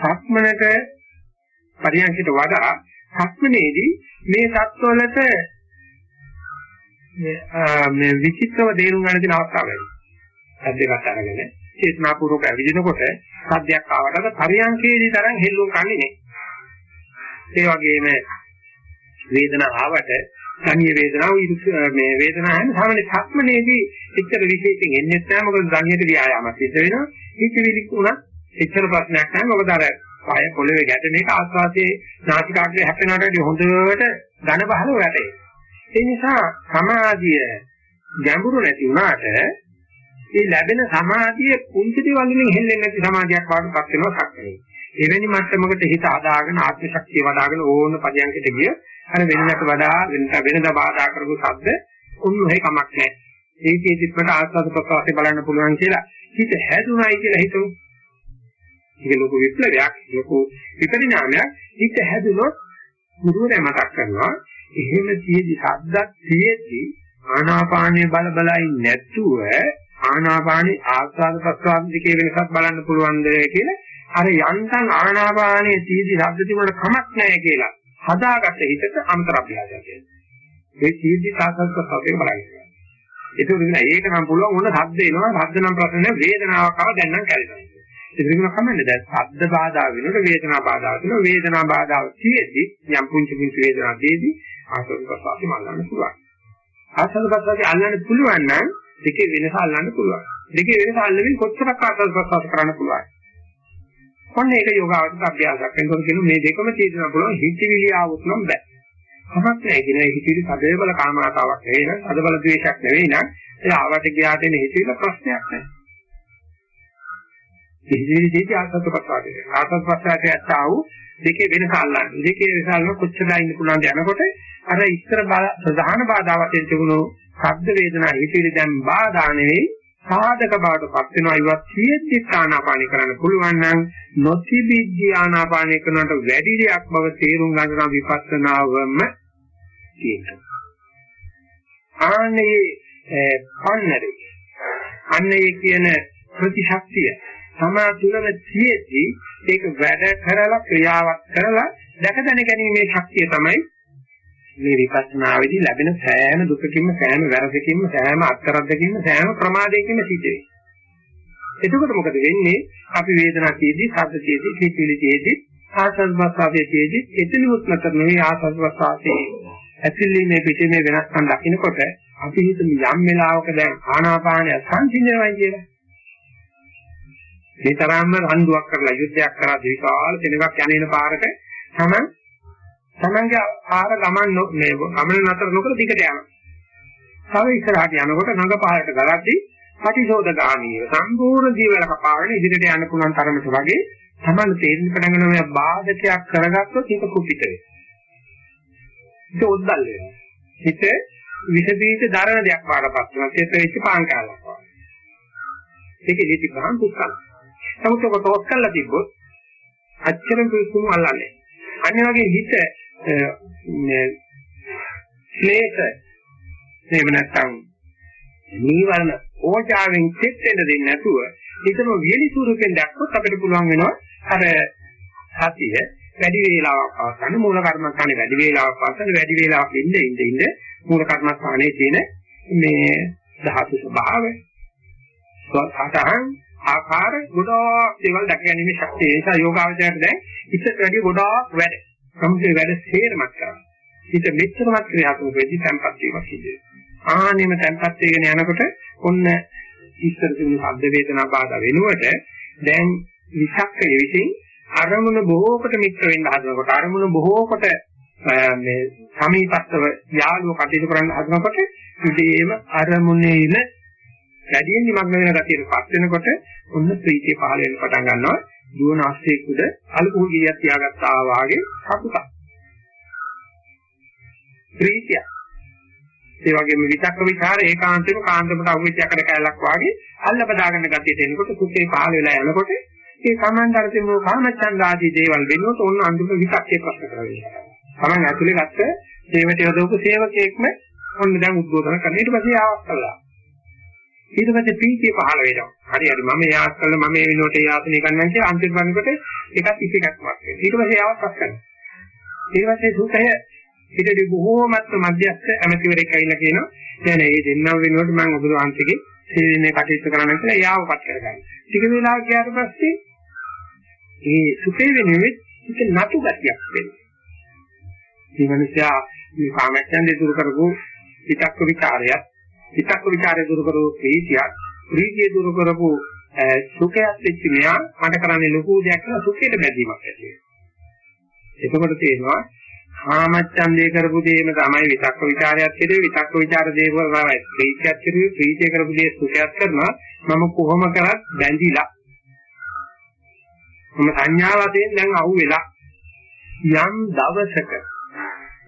සක්මනක පරියන්කට වඩා සක්මනේදී මේ தත්වලට මේ විචිත්‍රව දේරුම් ගන්න තියෙන අවස්ථාව වැඩි. සද්දයක් අරගෙන චේතනාපූර්වක ඇවිදිනකොට සද්දයක් ආවට පරියන්කේදී තරම් හෙල්ලුම් කන්නේ නෑ. ඒ වගේම වේදනාව ආවට ධානිය වේදනාව මේ වේදනාව හැම සාමාන්‍ය සක්මනේදී එච්චර විශේෂයෙන් එන්නේ නැහැ. මොකද ධානියට ව්‍යායාමයක් සිද්ධ වෙනවා. හිතවිලි උනත් එච්චර ප්‍රශ්නයක් නැහැ. මොකද අර පාය පොළවේ ගැටෙන එක ආස්වාදයේ නාසිකාග්‍රේ හැපෙනවට වඩා හොඳට ඝන බහල වැටේ. ඒ නිසා සමාධිය ගැඹුරු නැති වුණාට මේ ලැබෙන සමාධිය කුංචි දේවල් වලින් හෙල්ලෙන්නේ නැති සමාධියක් වඩපත් වෙනවා සක්මනේ. එවැනි මට්ටමකට හිත අදාගෙන ආත්ම ශක්තිය වඩ아가න ඕන පදයන්කට ගිය අර වෙනකට වඩා වෙනදා බාධා කරපු ශබ්ද උන්නෙහි කමක් නැහැ. ඒකේ චිත්තට ආස්වාද ප්‍රකාශය බලන්න පුළුවන් කියලා හිත හැදුනායි කියලා හිතමු. ඒක ලොකු විප්ලවයක්, ලොකු විපරිණාමයක්. හිත හැදුනොත් මුදුරේ මතක් කරනවා. එහෙම තියෙදි ශබ්දක් තියෙදි ආනාපානයේ බල බලයි නැතුව ආනාපානී ආස්වාද ප්‍රස්වාද දෙකේ වෙනසක් බලන්න පුළුවන්ද කියලා අර යන්තම් ආනාපානයේ තියෙදි ශබ්ද තිබුණාට කමක් නැහැ කියලා හදාගත්ත හිතට අමතර අභ්‍යාසයක් කියනවා. ඒ සීද්ධි සාසල්ක සත්‍යය බලන්නේ. ඒක නෙවෙයි ඒක නම් පුළුවන් ඕන ශබ්ද එනවා ශබ්ද නම් ප්‍රශ්න නෑ වේදනාවක් ආව දැන් නම් කැරෙනවා. ඒක නෙවෙයි කමන්නේ දැන් ශබ්ද බාධා වෙනකොට වේදනා බාධා වෙනවා වේදනා බාධාව තියෙද්දි යම් පුංචි පුංචි වේදනා තියෙද්දි ආසල්ක සත්‍ය මල්ලන්න පුළුවන්. ආසල්ක සත්‍ය අල්ලන්න පුළුවන් නම් දෙකේ වෙනස අල්ලන්න පුළුවන්. දෙකේ වෙනස අල්ලමින් කොච්චරක් ආස්වාද ප්‍රසවාස කරන්න පුළුවන්. ඔන්න ඒක යෝගාවචක අභ්‍යාසයක්. එතකොට කියන මේ දෙකම තියෙන්න පුළුවන් හිතවිලි ආවොත් නම් බෑ. කමක් නැහැ කියන හිතවිලි සදේ බල කාමාතාවක් නෙවෙයි නේද? අද බල ද්වේෂයක් නෙවෙයි නේද? ඒ ආවට ගියාට එන හිතවිල්ල ප්‍රශ්නයක් නැහැ. හිතවිලි දෙකේ ආස්වාද ප්‍රසවාසය. ආස්වාද ප්‍රසවාසය ඇත්තව දෙකේ වෙනස අල්ලන්නේ. දෙකේ වෙනස අල්ලන කොච්චරයි ඉන්න පුළුවන්ද යනකොට අර ඉස්තර ප්‍රධාන බාධාවකින් තිබුණු ශබ්ද වේදනා හිතවිලි දැන් බාධා නෙවෙයි සාධක බවට පත් වෙනවා ඉවත් සියදි ආනාපානි කරන්න පුළුවන් නම් නොතිබිද්දී ආනාපානි කරනට වැඩි දෙයක් බව තේරුම් ගන්න විපස්සනාවම කියනවා. ආනේ පන්නරේ අන්නේ කියන ප්‍රතිශක්තිය තමා තුළම තියෙද්දි ඒක වැඩ කරලා ක්‍රියාවක් කරලා දැක දැන ගැනීමේ ශක්තිය තමයි මේ විපස්සනාවේදී ලැබෙන සෑම දුකකින්ම සෑම වැරදකින්ම සෑම අත්තරද්දකින්ම සෑම ප්‍රමාදයකින්ම සිද්ධ වෙන්නේ. එතකොට මොකද වෙන්නේ? අපි වේදනාව තියේදී, ශබ්ද තියේදී, හිතවිලි තියේදී, ආසස්වස්වාදයේ තියේදී එතනමුත් නැතර නෙවෙයි ආසස්වස්වාදයේ ඇතිලීමේ පිටිමේ වෙනස්කම් දකින්නකොට අපි හිතමු යම් වෙලාවක දැන් ආනාපානය සංසිඳනවායි කියලා. මේ තරම්ම රණ්ඩුවක් කරලා යුද්ධයක් කරලා විශාල දෙනවක් යන්නේන පාරක තමයි තමන්ගේ ආර ගමන් මේ ගමන නතර නොකර දිගට යනවා. තව ඉස්සරහට යනකොට නඟ පහලට ගලද්දී ප්‍රතිශෝධ ගාමීව සම්පූර්ණ ජීවල කපාගෙන ඉදිරියට යන්න පුළුවන් තරමට වගේ තමන් තේරෙන්න පටන් ගන්න මේ බාධකයක් කරගත්තොත් ඒක කුපිත වෙනවා. ඒක ඔද්දල් වෙනවා. හිත විස බීජ දරන දෙයක් වඩපත් වෙනවා. ඒක වෙච්ච පාන් කාලක් වගේ. ඒකේ දීති ගහන් පුස්කල. නමුත් ඔක ටොස් කරලා තිබ්බොත් අච්චරම පිස්සුම් අල්ලන්නේ. අනිත් වගේ හිත ක්ලේශ එහෙම නැත්නම් නීවරණ ඕජාවෙන් චෙත් වෙන්න දෙන්නේ නැතුව ඒකම වියලි ස්වරූපෙන් දැක්කොත් අපිට පුළුවන් වෙනවා අර සතිය වැඩි වේලාවක් පවත්වන්න මූල කර්මස්ථානේ වැඩි වේලාවක් පවත්වන්න වැඩි වේලාවක් ඉන්න ඉන්න ඉන්න මූල කර්මස්ථානයේ තියෙන මේ ධාතු ස්වභාවය. සතහන් ආකාර ගොඩාක් දේවල් දැක ගැනීම ශක්තිය ඒ නිසා යෝගාවචරයට දැන් ඉස්සත් වැඩි ගොඩාක් වැඩ. සමුදේ වැඩ සේරමත් කරනවා. හිත මෙච්චරමත් ක්‍රියාත්මක වෙද්දී tempat වීමක් සිදු වෙනවා. ආනෙම tempat වේගෙන යනකොට ඔන්න ඉස්සර තිබුණු ශබ්ද වේදනා බාධා වෙනුවට දැන් විසක්කයේ විසින් අරමුණ බොහෝකට මිත්‍ර වෙන්න හදනකොට අරමුණ බොහෝකට මේ සමීපස්තව යාළුව කටයුතු කරන්න හදනකොට ඉතේම අරමුණේන වැඩියෙන් නිමග්න වෙන ගතියටපත් වෙනකොට ඔන්න ප්‍රීතිය පහළ වෙන්න පටන් ගන්නවා දුවන අස්සෙක් උඩ අලුකුල් ගියක් තියාගත්තා වාගේ සතුටක්. ප්‍රීතිය. ඒ වගේම විතක්ක විචාර ඒකාන්තෙම කාන්තමට අවුච්ච යකඩ කැලක් වාගේ අල්ල බදාගන්න ගතියට එනකොට සුඛේ පහළ වෙලා යනකොට ඒ සමාන්තරයෙන් මොන කාමචන්ද ආදී දේවල් වෙනකොට ඔන්න අඳුර විතක්කේ ප්‍රශ්න කරගෙන. තමන් ඇතුලේ ගත්ත සේවටය දවපු සේවකයෙක්ම ඔන්න දැන් උද්බෝධන කරන ඊට පස්සේ ආවක් කළා. ඊට පස්සේ පීතිය පහළ වෙනවා. හරි හරි මම යාත් කළා මම මේ විනෝට යාතනේ ගන්නම් කියලා අන්තිම වරකට එකක් ඉස්සෙකක් වත් වෙනවා. ඊට පස්සේ යාවත් පස් කරනවා. ඊට පස්සේ සුඛය ඊටදී බොහෝමත්ම මධ්‍යස්ථ ඇමතිවරයෙක් ඇවිල්ලා කියනවා නෑ නෑ මේ දෙන්නම වෙනකොට මම ඔබ වහන්සේගේ සීලනේ කටයුතු කරන්න කියලා යාවපත් කරගන්න. ටික වෙලාවක් ගියාට පස්සේ මේ සුඛේ වෙනුවෙත් ඒක නතු ගතියක් වෙනවා. මේ මිනිසා මේ කාමච්ඡන්දේ දුරු කරගෝ හිතක් විචාරයක් විතක්ක ਵਿਚාරය දුරු කරපු ප්‍රීතියක් ප්‍රීතිය දුරු කරපු සුඛයක් වෙච්ච මෙයා මට කරන්නේ ලොකු දෙයක් කියලා සුඛයට බැඳීමක් ඇති වෙනවා. එතකොට තේරෙනවා කාමච්ඡන්දේ කරපු දෙයම තමයි විතක්ක ਵਿਚාරයක් කෙරේ විතක්ක ਵਿਚාර දේවල් තමයි ප්‍රීතියක් කෙරේ ප්‍රීතිය කරපු දේ සුඛයක් කරනවා. මම කොහොම කරත් බැඳිලා. මම සංඥාවතෙන් දැන් අහුවෙලා. යම් දවසක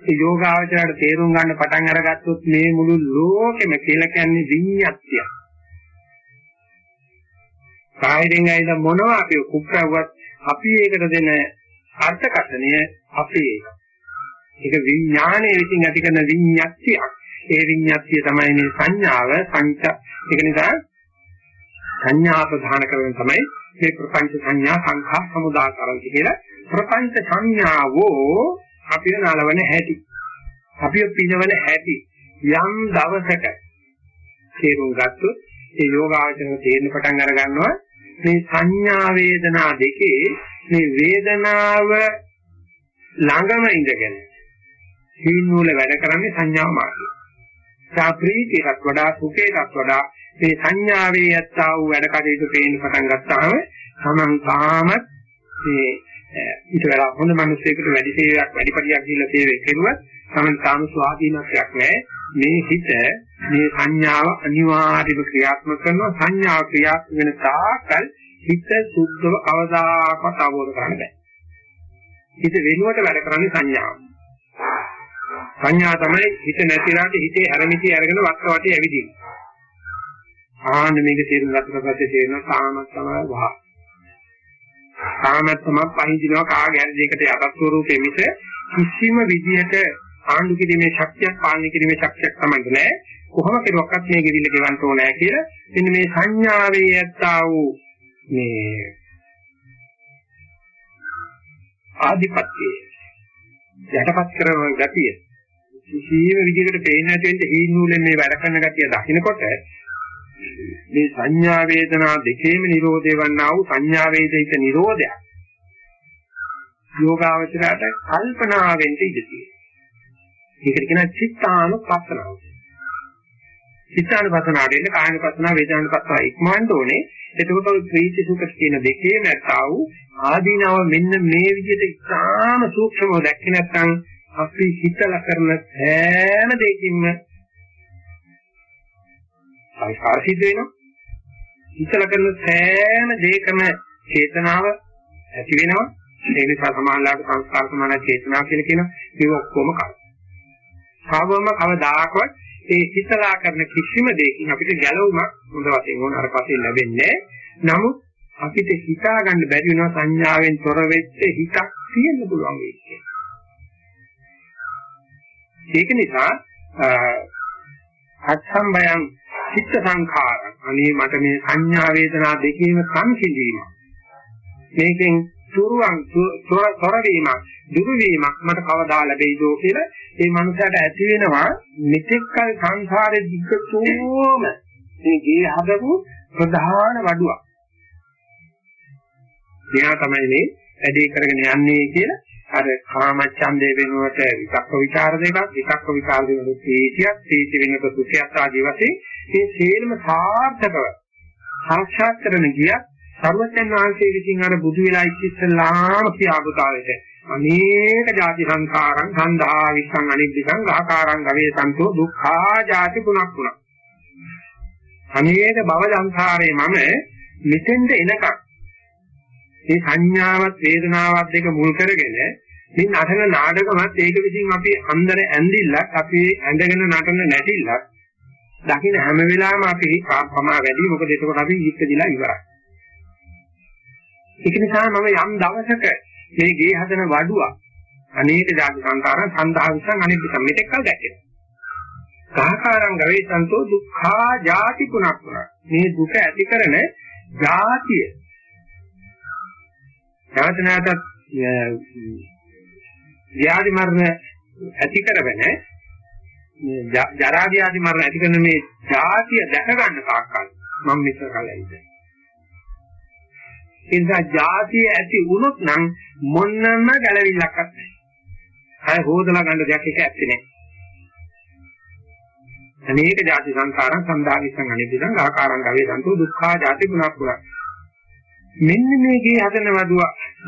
ඒ යෝගාවචරයට තේරුම් ගන්න පටන් අරගත්තොත් මේ මුළු ලෝකෙම කියලා කියන්නේ විඤ්ඤාත්ය. කායිරෙන් ඇයිද මොනවා අපි කුප්පවුවත් අපි ඒකට දෙන අර්ථකථනය අපේ ඒක. ඒක විඥානයේ විසින් ඇති කරන විඤ්ඤාත්යක්. ඒ විඤ්ඤාත්ය තමයි මේ සංඥාව සංච ඒක නිසා සංඥා ප්‍රධාන කරගෙන තමයි මේ ප්‍රපංච සංඥා සංඛා සමුදාකරන්ති කියලා ප්‍රපංච සංඥාවෝ අපිව නලවන හැටි. අපිව පිනවන හැටි යම් දවසක තේරුම් ගත්තොත් ඒ යෝගාචරණ තේරෙන පටන් අර ගන්නවා මේ සංඥා වේදනා දෙකේ මේ වේදනාව ළඟම ඉඳගෙන සීනූල වැඩ කරන්නේ සංඥා මාර්ගය. සාප්‍රීතියට වඩා සුඛයටත් වඩා මේ සංඥාවේ යත්තා වූ වැඩ කටයුතු පේන්න පටන් ගත්තාම තමන් තාමත් මේ ඊට වඩා හොඳ මිනිසෙකුට වැඩි සේවයක් වැඩිපටියක් දීලා සේවය කෙරුවත් තමන් තාම ස්වාධීනත්වයක් නැහැ මේ හිත මේ සංඥාව අනිවාර්යව ක්‍රියාත්මක කරනවා සංඥාව ක්‍රියාත්මක වෙන තාකල් හිත සුද්ධව අවදාකවත් අවබෝධ කරගන්න බෑ. හිත වෙනුවට වැඩ කරන්නේ සංඥාව. සංඥා තමයි හිත නැතිලාට හිතේ හැරමිටි අරගෙන වක්ක වටේ ඇවිදින්න. ආන්න මේක තේරුම් ගත්තට පස්සේ තේරෙනවා තාමත් තමයි වහ. තාමත් තමයි පහින්දිනවා කාගේ හරි දෙයකට යටත් ස්වරූපෙ මිස කිසිම විදිහට ආණ්ඩු කිරීමේ ශක්තියක් පාලනය කිරීමේ ශක්තියක් තමයි නැහැ. කොහොම කෙරුවක්වත් මේ ගෙවිල ගෙවන්න ඕනේ කියලා මෙන්න මේ සංඥාවේ යත්තා වූ මේ ආධිපත්‍යය යටපත් කරන ගතිය කිසියම් විදිහකට පේන්නේ නැති වෙන්න හීන් නූලෙන් මේ වැඩ කරන ගතිය දකින්නකොට මේ සංඥා වේදනා දෙකේම නිරෝධය වන්නා වූ සංඥා වේදිත නිරෝධයක් යෝගාවචරයට කල්පනාවෙන් ඉඳී. ඒකට කියන චිත්තානුපස්සනාව. චිත්තානුපස්සනාවට එන්න කායනුපස්සනාව වේදනානුපස්සනාව ඉක්මවන්න ඕනේ. එතකොට ඔය ප්‍රීති සුඛ කියන දෙකේ නැත්තා වූ ආදීනව මෙන්න මේ විදිහට ඉතාම සූක්ෂමව දැක්කේ නැත්නම් අපි හිතලා කරන සෑම දෙයකින්ම සංස්කාර සිද්ධ වෙනවා. හිතලා කරන සෑම දෙයකම චේතනාව ඇති වෙනවා. ඒ නිසා සමානලාට සංස්කාර සමාන චේතනාව කියලා කියනවා. ඒක ඔක්කොම කර. සාවම කවදාකවත් ඒ හිතලා කරන කිසිම දෙයකින් අපිට ගැළවුමක් හොඳ වශයෙන් ඕන අර පස්සේ ලැබෙන්නේ නමුත් අපිට හිතා ගන්න බැරි වෙනවා සංඥාවෙන් තොර වෙච්ච හිතක් තියෙන්න පුළුවන් වෙච්ච. ඒක නිසා අත්සම්බයං චිත්ත සංඛාරං. අනේ මට මේ සංඥා වේදනා දෙකේම සංසිඳීම. මේකෙන් දුරවන් තොර වීමක් දුරු වීමක් මට කවදා ලැබෙයිද කියලා ඒ මනුස්සයාට ඇති වෙනවා මෙතෙක්කල් සංසාරේ දිග්ගතෝම මේ ගේ හදපු ප්‍රධාන වඩුවක්. එයා තමයි මේ වැඩේ කරගෙන යන්නේ කියලා අර කාමච්ඡන්දේ වෙනුවට විතක්ක ਵਿਚාර දෙකක් විතක්ක ਵਿਚාර දෙනුත් තීතියක් තීති වෙනකොට සුඛයක් ආදී වශයෙන් මේ සේලම සාර්ථකව සාක්ෂාත් කරන ගියත් සර්වඥන් වහන්සේ විසින් අර බුදු වෙලා ඉස්සෙල්ලාම කියාපුතාවෙට අනේක ಜಾති සංඛාරං සන්දහා විස්සං අනිබ්බිසං ආකාරං ගවේ සන්තෝ දුක්ඛා ಜಾති පුනක් පුනක් අනේක භව සංඛාරේ මම මෙතෙන්ද එනකක් මේ සංඥාවත් වේදනාවත් දෙක මුල් කරගෙන මේ නටන නාටකමත් ඒක විසින් අපි අන්දර ඇඳිල්ලක් අපි ඇඳගෙන නටන නැටිල්ලක් දකින්න හැම වෙලාවෙම අපි පමා වැඩි මොකද එතකොට අපි ඉස්ස දිලා ඉවරයි ඒක නිසා මම යම් දවසක මේ ගේ හදන වඩුවක් අනේක ජාති සංකාරං සන්දහාවිසං අනිත්‍යම් මෙතෙක් කල් දැක්කේ. සහකාරං ගවේසන්තෝ දුක්ඛා ජාති පුනක් පුනක්. මේ දුක ඇති කරන ජාතිය. නැවත නැවතත් ව්‍යාධි මරණ ඇති කරගෙන ජරා ව්‍යාධි මරණ ඇති කරන මේ ජාතිය දැක ගන්න තාක්කල් මම මෙතන කලයිද එනිසා ජාතිය ඇති වුණොත් නම් මොන්නම ගැලවිල්ලක්වත් නැහැ. අය හොදලා ගන්න දෙයක් එක ඇත්තේ නැහැ. අනේක ජාති සංකාරං සන්දාවිසං අනිදිදං ආකාරං ගවේ සන්තෝ දුක්ඛා ජාති ගුණප්පුරා මෙන්න මේකේ හදන වදුව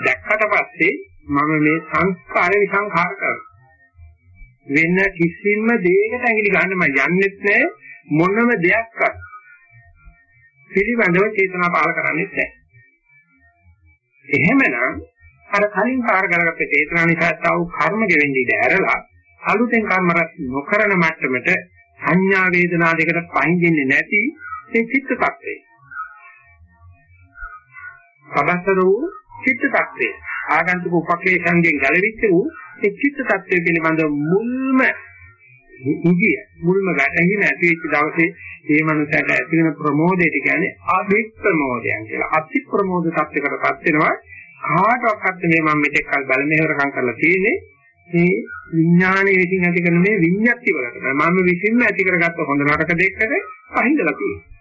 දැක්කට පස්සේ මම මේ සංස්කාර විසංඛාර කරනවා. වෙන කිසිම දෙයකට ඇඟිලි ගන්න මම යන්නෙත් නැහැ මොනම දෙයක්වත් පිළිබඳව චේතනා පාල කරන්නේත් නැහැ. එහෙමනම් අර කලින් පාර කරගත්ත චේතනා නිසා තව කර්ම ගෙවෙන්නේ ඉඳ ඇරලා අලුතෙන් කර්ම රැස් නොකරන මට්ටමට සංඥා වේදනා දෙකට පහින්දින්නේ නැති ඒ චිත්ත tattve. සබස්තර වූ චිත්ත tattve. ආගන්තුක උපක්ලේශයන්ගෙන් ගැලවිච්ච වූ මේ චිත්ත tattve පිළිබඳ මුල්ම කුගිය මුල්ම වැටහිම ඇති වෙච්ච දවසේ මේ මනුස්සයාට ඇති වෙන ප්‍රමෝදයට කියන්නේ අභිප්‍රමෝදයන් කියලා. අති ප්‍රමෝද tattවකටපත් වෙනවා. කාටවත් මේ මම මෙතෙක් කල් බලමෙහෙරකම් කරලා තියෙන්නේ මේ විඥානයේ විසින් ඇති කරන මේ විඤ්ඤාති වලට මම විසින්ම ඇති කරගත්ත හොඳ නරක දෙකකට අහිඳලා තියෙනවා.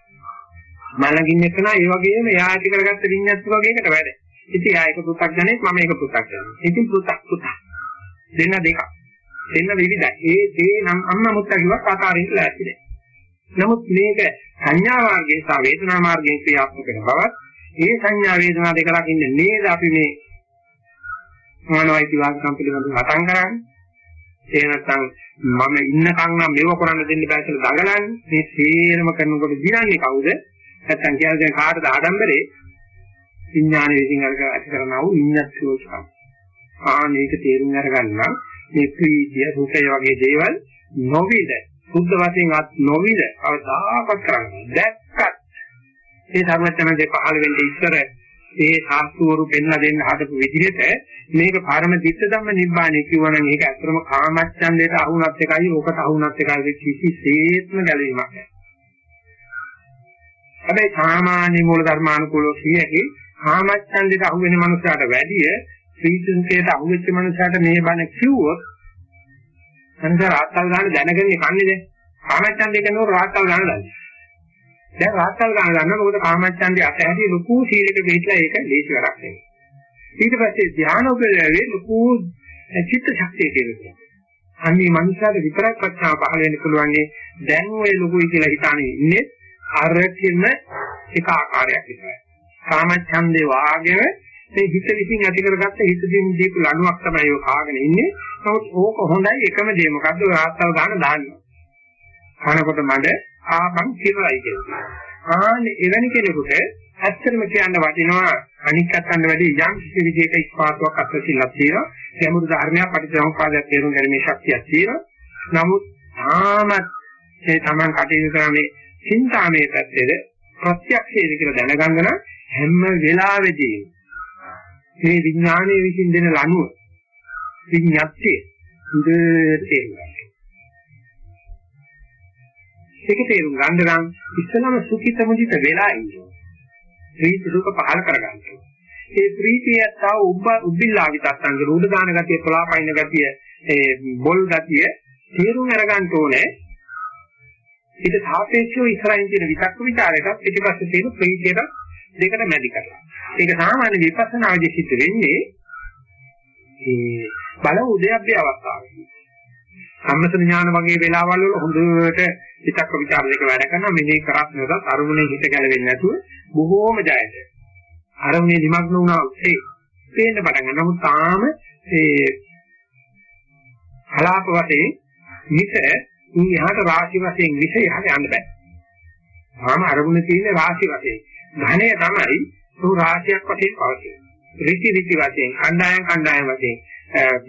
මලගින් එකන ඒ වගේම එයා ඇති කරගත්ත විඤ්ඤාති වගේ එකට වැඩ. ඉතින් ආයක පු탁 ගන්නේ මම ඒක පු탁 ගන්නවා. ඉතින් පු탁 පු탁 දෙන්න දෙකක්. දෙන්න විවිධයි. ඒ ඒ නම් අම්මා මුත්තා කිව්වත් අතාරින්න ලෑස්ති නැහැ. නමුත් මේක සංඥා මාර්ගයේ සහ වේදනා මාර්ගයෙන් ක්‍රියාත්මක වෙන බවත් ඒ සංඥා වේදනා දෙක ලකින්න නේද අපි මේ මානවයිති වාදකම් පිළිබඳව හතන් කරන්නේ. ඒ නැත්නම් මම ඉන්නකම් නම් මේව කරන්න දෙන්න බෑ කියලා දඟලන්නේ. මේ සේරම කරනකොට දිනන්නේ කවුද? නැත්නම් කියන්නේ කාටද ආඩම්බරේ? විඥාන විසින් අරක ඇති කරනා වූ විඤ්ඤාත්ෝචකම්. ආ මේක තේරුම් අරගන්න මේ ප්‍රීතිය සුඛය වගේ දේවල් නොවිද සුද්ධ වශයෙන් අත් නොවිද අවදාපත් කරන්නේ. දැක්කත් ඒ ධර්මචර්යයේ පහළ වෙන්නේ ඉස්සර ඒ සාස්තුවරු පෙන්ලා දෙන්න හදපු විදිහට මේක පරම දිත්ත ධම්ම නිබ්බාණය කියවනම් ඒක ඇත්තම කාමච්ඡන්දයට අහුණත් එකයි ඕකට අහුණත් එකයි කිසිසේත්ම ගැලවීමක් නැහැ. හැබැයි සාමාන්‍ය මූල ධර්මානුකූලව කියකි කාමච්ඡන්දයට අහු වෙන මනුස්සයාට වැඩිය ප්‍රීතිසුඛයට අහු වෙච්ච මනුස්සයාට මේ බණ කිව්වොත් අනිත් රාත්තල් ගන්න දැනගෙන කන්නේ දැන් කාමච්ඡන්දය කරනකොට රාත්තල් ගන්න දන්නේ. දැන් රාත්තල් ගන්න ගන්න මොකද කාමච්ඡන්දය අතහැරී ලොකු සීලක පිළිట్లా ඒක ලේසි වැඩක් නෙවෙයි. ඊට පස්සේ ධ්‍යාන උපදේශයේ ලොකු චිත්ත ශක්තිය කියනවා. අන්නේ මනුෂ්‍යයාට විතරක් ප්‍රඥාව පහළ වෙන්න පුළුවන් දැන් ඔය ලොකුයි කියලා හිතානේ ඉන්නේ අරකින එක ආකාරයක් විතරයි. කාමච්ඡන්දේ වාගෙන මේ හිත විසින් ඇති කරගත්ත හිත දින් දීපු ලණුවක් තමයි ඔය කාගෙන ඉන්නේ. නමුත් ඕක හොඳයි එකම දේ මොකද්ද රාත්තල් ගන්න දාන්නවා. කනකොට මඩ ආපන් කිරලයි කියලා. ආන්නේ එවැනි කෙනෙකුට ඇත්තටම කියන්න වටිනවා අනික් අතන්න වැඩි යම් කිසි විදිහක ස්පාර්ශයක් අත්විඳලා තියෙනවා. ගැඹුරු ධර්මයක් පටිච්චසමුප්පාදයක් තේරුම් ගැනීමේ ශක්තියක් තියෙනවා. නමුත් තාමත් මේ Taman කටයුතු කරන්නේ චින්තාමේ පැත්තේද ප්‍රත්‍යක්ෂයේද කියලා දැනගන්න නම් හැම වෙලාවෙදී මේ විඥානයේ විසින් දෙන ලනුව විඥාත්‍ය හොඳට තේරුම් ඒක තේරුම් ගන්න නම් ඉස්සලම සුඛිත මුදිත වෙලා ඉන්නවා. ප්‍රීති සුඛ පහල කරගන්න. ඒ ප්‍රීතිය තව උබ්බ උබ්බිල්ලාවි තත්ත්වංග රූඩ දාන ගතිය පලාපයින් ගතිය ඒ බොල් ගතිය තේරුම් අරගන්න ඕනේ. ඊට සාපේක්ෂව ඉස්සරහින් තියෙන විතක්ක ਵਿਚාරයටත් පිටිපස්සේ තියෙන ප්‍රීතියට දෙකට මැදි කරලා. ඒක සාමාන්‍ය විපස්සනා විදිහට වෙන්නේ ඒ බල උදයබ්බේ අවස්ථාවේදී. සම්මත ඥාන වගේ වෙලාවල් වල හොඳට විතක්ක ਵਿਚාර දෙක වැඩ කරනවා. මෙහි කරත් නැතත් අරුමුණේ හිත ගැලවෙන්නේ නැතුව බොහෝම ජයද. අරුමුණේ නිමග්න වුණා ඒ පේන්න පටන් ගන්න නමුත් තාම ඒ කලාප වශයෙන් හිත ඉහාට රාශි වශයෙන් විෂය යහට යන්න බෑ. තාම අරුමුණේ තියෙන රාශි වශයෙන්. ඝණය තමයි සු රාශියක් වශයෙන් පවතින ඍචි ඍචි වශයෙන් කණ්ඩායම් කණ්ඩායම් වශයෙන්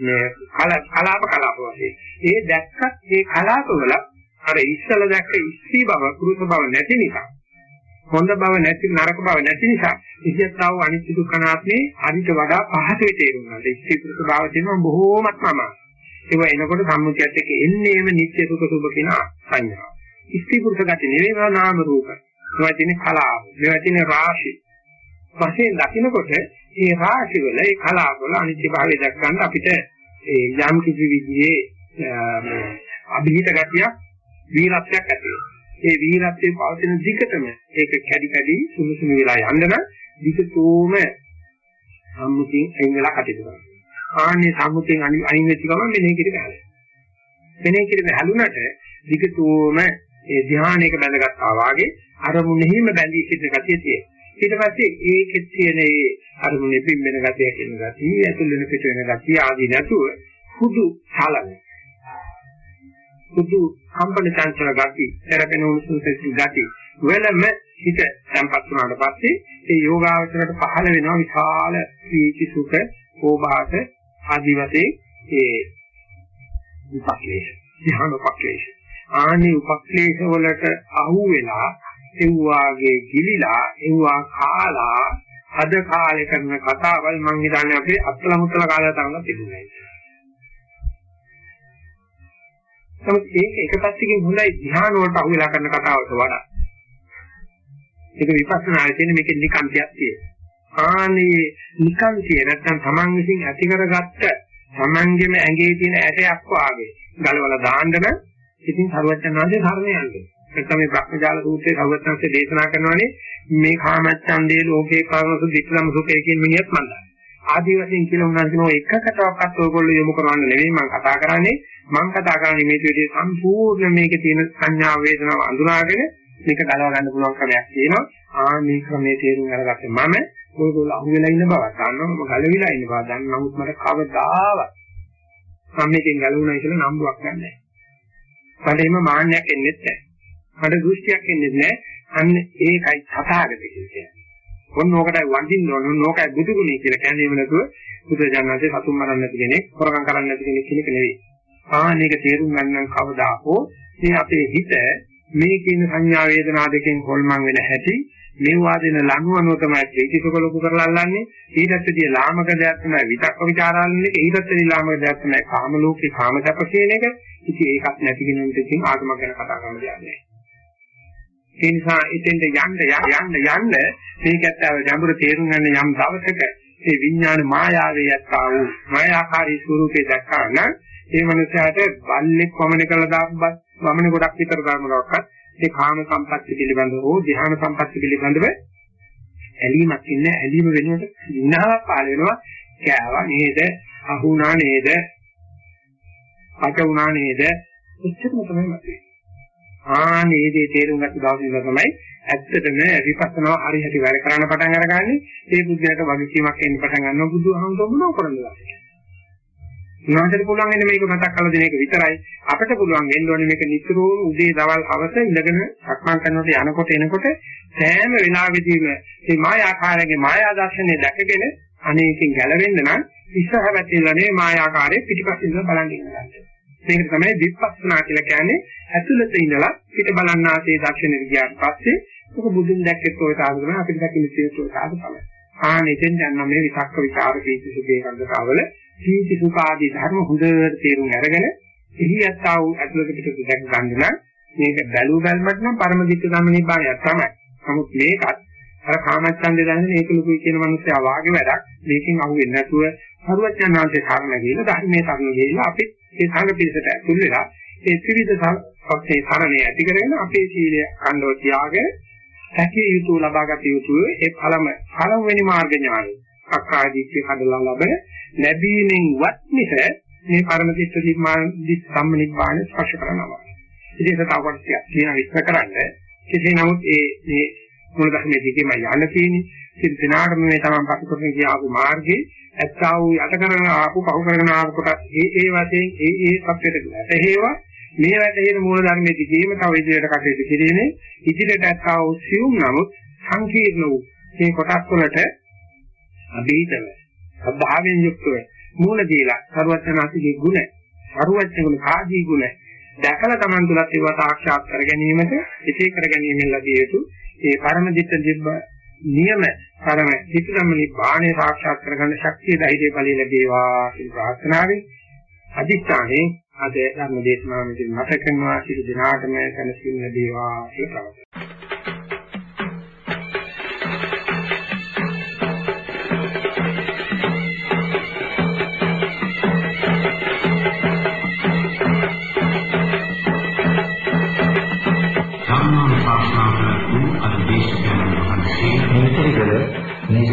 මේ කලාප කලාප වශයෙන් ඒ දැක්කත් ඒ කලාප වල අර ඉස්සල දැක්ක ඉස්සී බව කුරුස බව නැති නිසා හොඳ බව නැති නරක බව නැති නිසා ඉසියතාව අනිත්‍ය දුක්ඛනාත්මේ අනිත් වඩා පහසුවේ තේරුම් ගන්න. ඉස්සී කුරුස බව තියෙනවා බොහෝමත්ම ඒක එනකොට සම්මුතියත් එක්ක එන්නේම නිත්‍ය සුඛ සුභ කියන සංඥා. ඉස්සී කුරුස ගැටි නෙවෙයි නාම රූප. ඒවා තියෙන කලාව. මේවා තියෙන රාශි. වශයෙන් දකින්නකොට ඒ රාශි වල ඒ කලාව වල අනිත්‍ය භාවය දැක් ගන්න අපිට ඒ යම් කිසි විදිහේ අභිහිත ගතියක් වීරත්වයක් ඇති වෙනවා. ඒ වීරත්වයේ පවතින දිගටම ඒක කැඩි කැඩි සුළු සුළු වෙලා යන්න නම් දිගටම සම්මුතිය එංගලා කටයුතු කරනවා. ආන්නේ සම්මුතියෙන් අයින් වෙච්ච ගමන් මෙනේ කිරි බහලා. මෙනේ කිරි බහලුනට දිගටම ඒ ධ්‍යානයක බැඳගත්තා වාගේ අරමුණෙහිම බැඳී සිටින ගතිය තියෙනවා. ඊට පස්සේ ඒකෙත් තියෙන ඒ අරමුණේ පිම්බෙන ගතිය කියන ගතිය, ඇතුල් වෙන පිට වෙන ගතිය ආදී නැතුව හුදු සලන. හුදු කම්පන චංචල ගති, තෙරපෙන උණුසුම් සෙසි ගති. වෙලම හිත සම්පත් වුණාට පස්සේ ඒ යෝගාවචරයට පහළ වෙනවා විශාල පීති සුඛ, ඕභාස ආදී වශයෙන් ඒ උපක්ලේශ, ධ්‍යාන උපක්ලේශ. ආනි උපක්ලේශ වලට අහු වෙලා එව්වාගේ ගිලිලා එව්වා කාලා අද කාලේ කරන කතාවල් මං හිතන්නේ අපේ අත්ල මුත්ල කාලය තරම් තිබුණේ නැහැ. නමුත් ඒක එක පැත්තකින් හොඳයි ධ්‍යාන වලට අහු වෙලා කරන කතාවට වඩා. ඒක විපස්සනායේ තියෙන මේකේ නිකාන්තියක් තියෙනවා. ආනේ නිකාන්තිය නැත්තම් Taman විසින් ඇති කරගත්ත Tamanගෙම ඇඟේ තියෙන ඇටයක් වාගේ ගලවලා දාන්න නම් ඉතින් සරුවචනාංශේ ධර්මය යන්නේ. නැත්නම් මේ භක්මජාල සූත්‍රයේ සරුවචනාංශේ දේශනා කරනවානේ මේ කාමච්ඡන්දේ ලෝකේ කාමසු දික්ලම් සුඛේ කියන මිනිහත් මන්දා. ආදී වශයෙන් කියලා උනන් කියනවා එකකටවත් ඔයගොල්ලෝ යොමු කරවන්න නෙවෙයි මම කතා කරන්නේ. මම කතා කරන්නේ මේ විදිහට සම්පූර්ණ මේකේ තියෙන සංඥා වේදනාව අඳුනාගෙන මේක ගලව ගන්න පුළුවන් ක්‍රමයක් තියෙනවා. ආ මේ ක්‍රමයේ තේරුම් අරගත්තේ මම. ඔයගොල්ලෝ අහුවෙලා ඉන්න බව දන්නවා. මම ගලවිලා ඉන්න බව දන්නවා. නමුත් මට කවදාවත් මම මේකෙන් ගැලවුණා කියලා නම්බුවක් නැහැ මට එහෙම මාන්නයක් එන්නේ නැහැ මට දෘෂ්ටියක් එන්නේ නැහැ. අන්න ඒකයි තථාගත කියන්නේ. ඔන්න ඕකටයි වඳින්න ඕන ඕන ඕකයි බුදු ගුණය කියලා කියන්නේ එහෙම නැතුව බුදුජානනාංශේ සතුන් මරන්න නැති කෙනෙක් හොරකම් කරන්න නැති කෙනෙක් කියන එක නෙවෙයි. ආනේක තේරුම් ගන්න කවදා හෝ මේ අපේ හිත මේ කියන සංඥා වේදනා දෙකෙන් හොල්මන් වෙන හැටි මේ වාදින ලනුවනෝ තමයි චෛතික ලොකු කරලා අල්ලන්නේ. ඊටත්දී ලාමක දෙයක් තමයි විතක්ක ਵਿਚාරාලන්නේ ඊටත්දී ලාමක දෙයක් තමයි කාම ලෝකේ කාම සැප කියන එක. ඉතින් ඒකත් නැති කෙනෙකුට ඉතින් ආගමක් ගැන කතා කරන්න දෙයක් නැහැ. ඒ නිසා එතෙන්ට යන්න යන්න යන්න මේකත් අර ගැඹුරු තේරුම් ගන්න යම් දවසක මේ විඥාන මායාවේ යත්තා වූ මායාකාරී ස්වරූපේ දැක්කා නම් ඒ මනුස්සයාට බල්ලෙක් වමන කළා දාපුවත් වමන ගොඩක් විතර ගන්නවක්වත් ඒ කාම සම්පත්‍ය පිළිබඳව හෝ ධ්‍යාන සම්පත්‍ය පිළිබඳව ඇලීමක් ඉන්නේ ඇලීම වෙනුවට විනාවක් පාල වෙනවා. කෑවා නේද? අහුණා නේද? අට වුණා නේද? එච්චරම තමයි මතේ ආනේ දේ තේරුම් ගත්ත දවසේ ඉඳලා තමයි ඇත්තටම විපස්සනාව හරි හැටි වැඩ කරන්න පටන් අරගන්නේ ඒ බුද්ධයාට වගකීමක් එන්න පටන් ගන්නවා බුදුහාමුදුරුවෝ මොනව කරන්නද උන්වහන්සේට පුළුවන් වෙන්නේ මේක මතක් කරලා දෙන එක විතරයි. අපිට පුළුවන් වෙන්න ඕනේ මේක නිතරම උදේ දවල් හවස ඉඳගෙන සක්මන් කරනකොට යනකොට එනකොට සෑම වෙලාවෙදීම මේ මායාකාරයේ මායා දර්ශනය දැකගෙන අනේකින් ගැලවෙන්න නම් ඉස්සරහ පැත්තේ නේ මායාකාරයේ පිටිපස්සින් ඉඳලා බලන් ඉන්නවා. මේක තමයි විපස්සනා කියලා කියන්නේ ඇතුළත ඉඳලා පිට බලන්න ආසේ දර්ශනෙ ගියාට පස්සේ ඔක බුදුන් දැක්කේ ඔය සාධකම අපිට දකින්න තියෙන ඔය සාධක තමයි. ආනෙතෙන් යන මේ විතක්ක විචාර කීති සුඛේ කන්දතාවල සීති සුඛාදී ධර්ම හොඳට තේරුම් අරගෙන එහි යත්තා වූ අතුලක පිටු දැක ගන්න නම් මේක බැලු බැලමට නම් පරම දිට්ඨ ධම්ම නිබ්බාණයක් තමයි. නමුත් මේකත් අර කාමච්ඡන්දේ දැනෙන මේක ලුකුයි කියන මිනිස්සයා වාගේ වැඩක්. මේකෙන් අහුවෙන්නේ නැතුව සරුවචනාංශේ කාරණ ගිහිල්ලා ධර්මයේ තරණ ගිහිල්ලා අපි ඒ සංඝ පිළිසට ඇතුල් වෙලා ඒ ත්‍රිවිධ සත්‍යේ තරණේ ඇති කරගෙන අපේ සීලය කණ්ඩව තියාගෙන හැකිය යුතු ලබාගත යුතු ඒ පළම පළවෙනි මාර්ග ඥානය. අක්කාදීත්‍ය කඩලා ලබන ලැබීමෙන් වත් මිස මේ පරම දිස්ස නිර්මාණ දිස් සම්නිබ්බාන ස්පර්ශ කරනවා. ඉතින් ඒක තව කොටසක් තියෙන විස්තර කරන්න. කෙසේ නමුත් ඒ මේ මූල ධර්මයේ දිගේම යන්න තියෙන්නේ. ඉතින් දිනාටම මේ තමන් පසුකරන කියාපු මාර්ගයේ ඇත්තා වූ යට කරන ආපු පහු කරන ආපු කොට ඒ ඒ වශයෙන් ඒ ඒ සත්‍යයට ගියාට හේවා මේ වැටහෙන මූල ධර්මයේ දිගේම තව ඉදිරියට කටයුතු කිරීමේ ඉදිරියට ඇත්තා වූ සියුම් නමුත් සංකීර්ණ වූ මේ කොටස් වලට අභීතව අභාවයෙන් යුක්තව මූල දීලා සරුවචනාතිගේ ගුණ සරුවචන කාදී ගුණ දැකලා Taman තුලත් ඒවා සාක්ෂාත් කර ගැනීමට එසේ කර ගැනීමෙන් ලැබිය යුතු ඒ පරම දිට්ඨ දිබ්බ නියම පරම දිට්ඨ ධම්මනි බාහනේ සාක්ෂාත් කරගන්න ශක්තිය ධෛර්යය බලය ලැබේවා කියන ප්‍රාර්ථනාවෙන් අදිස්ථානේ අද ධර්ම දේශනාව මෙතන මත කරනවා. සියලු දෙනාටම සැනසීම ලැබේවා කියලා ප්‍රාර්ථනා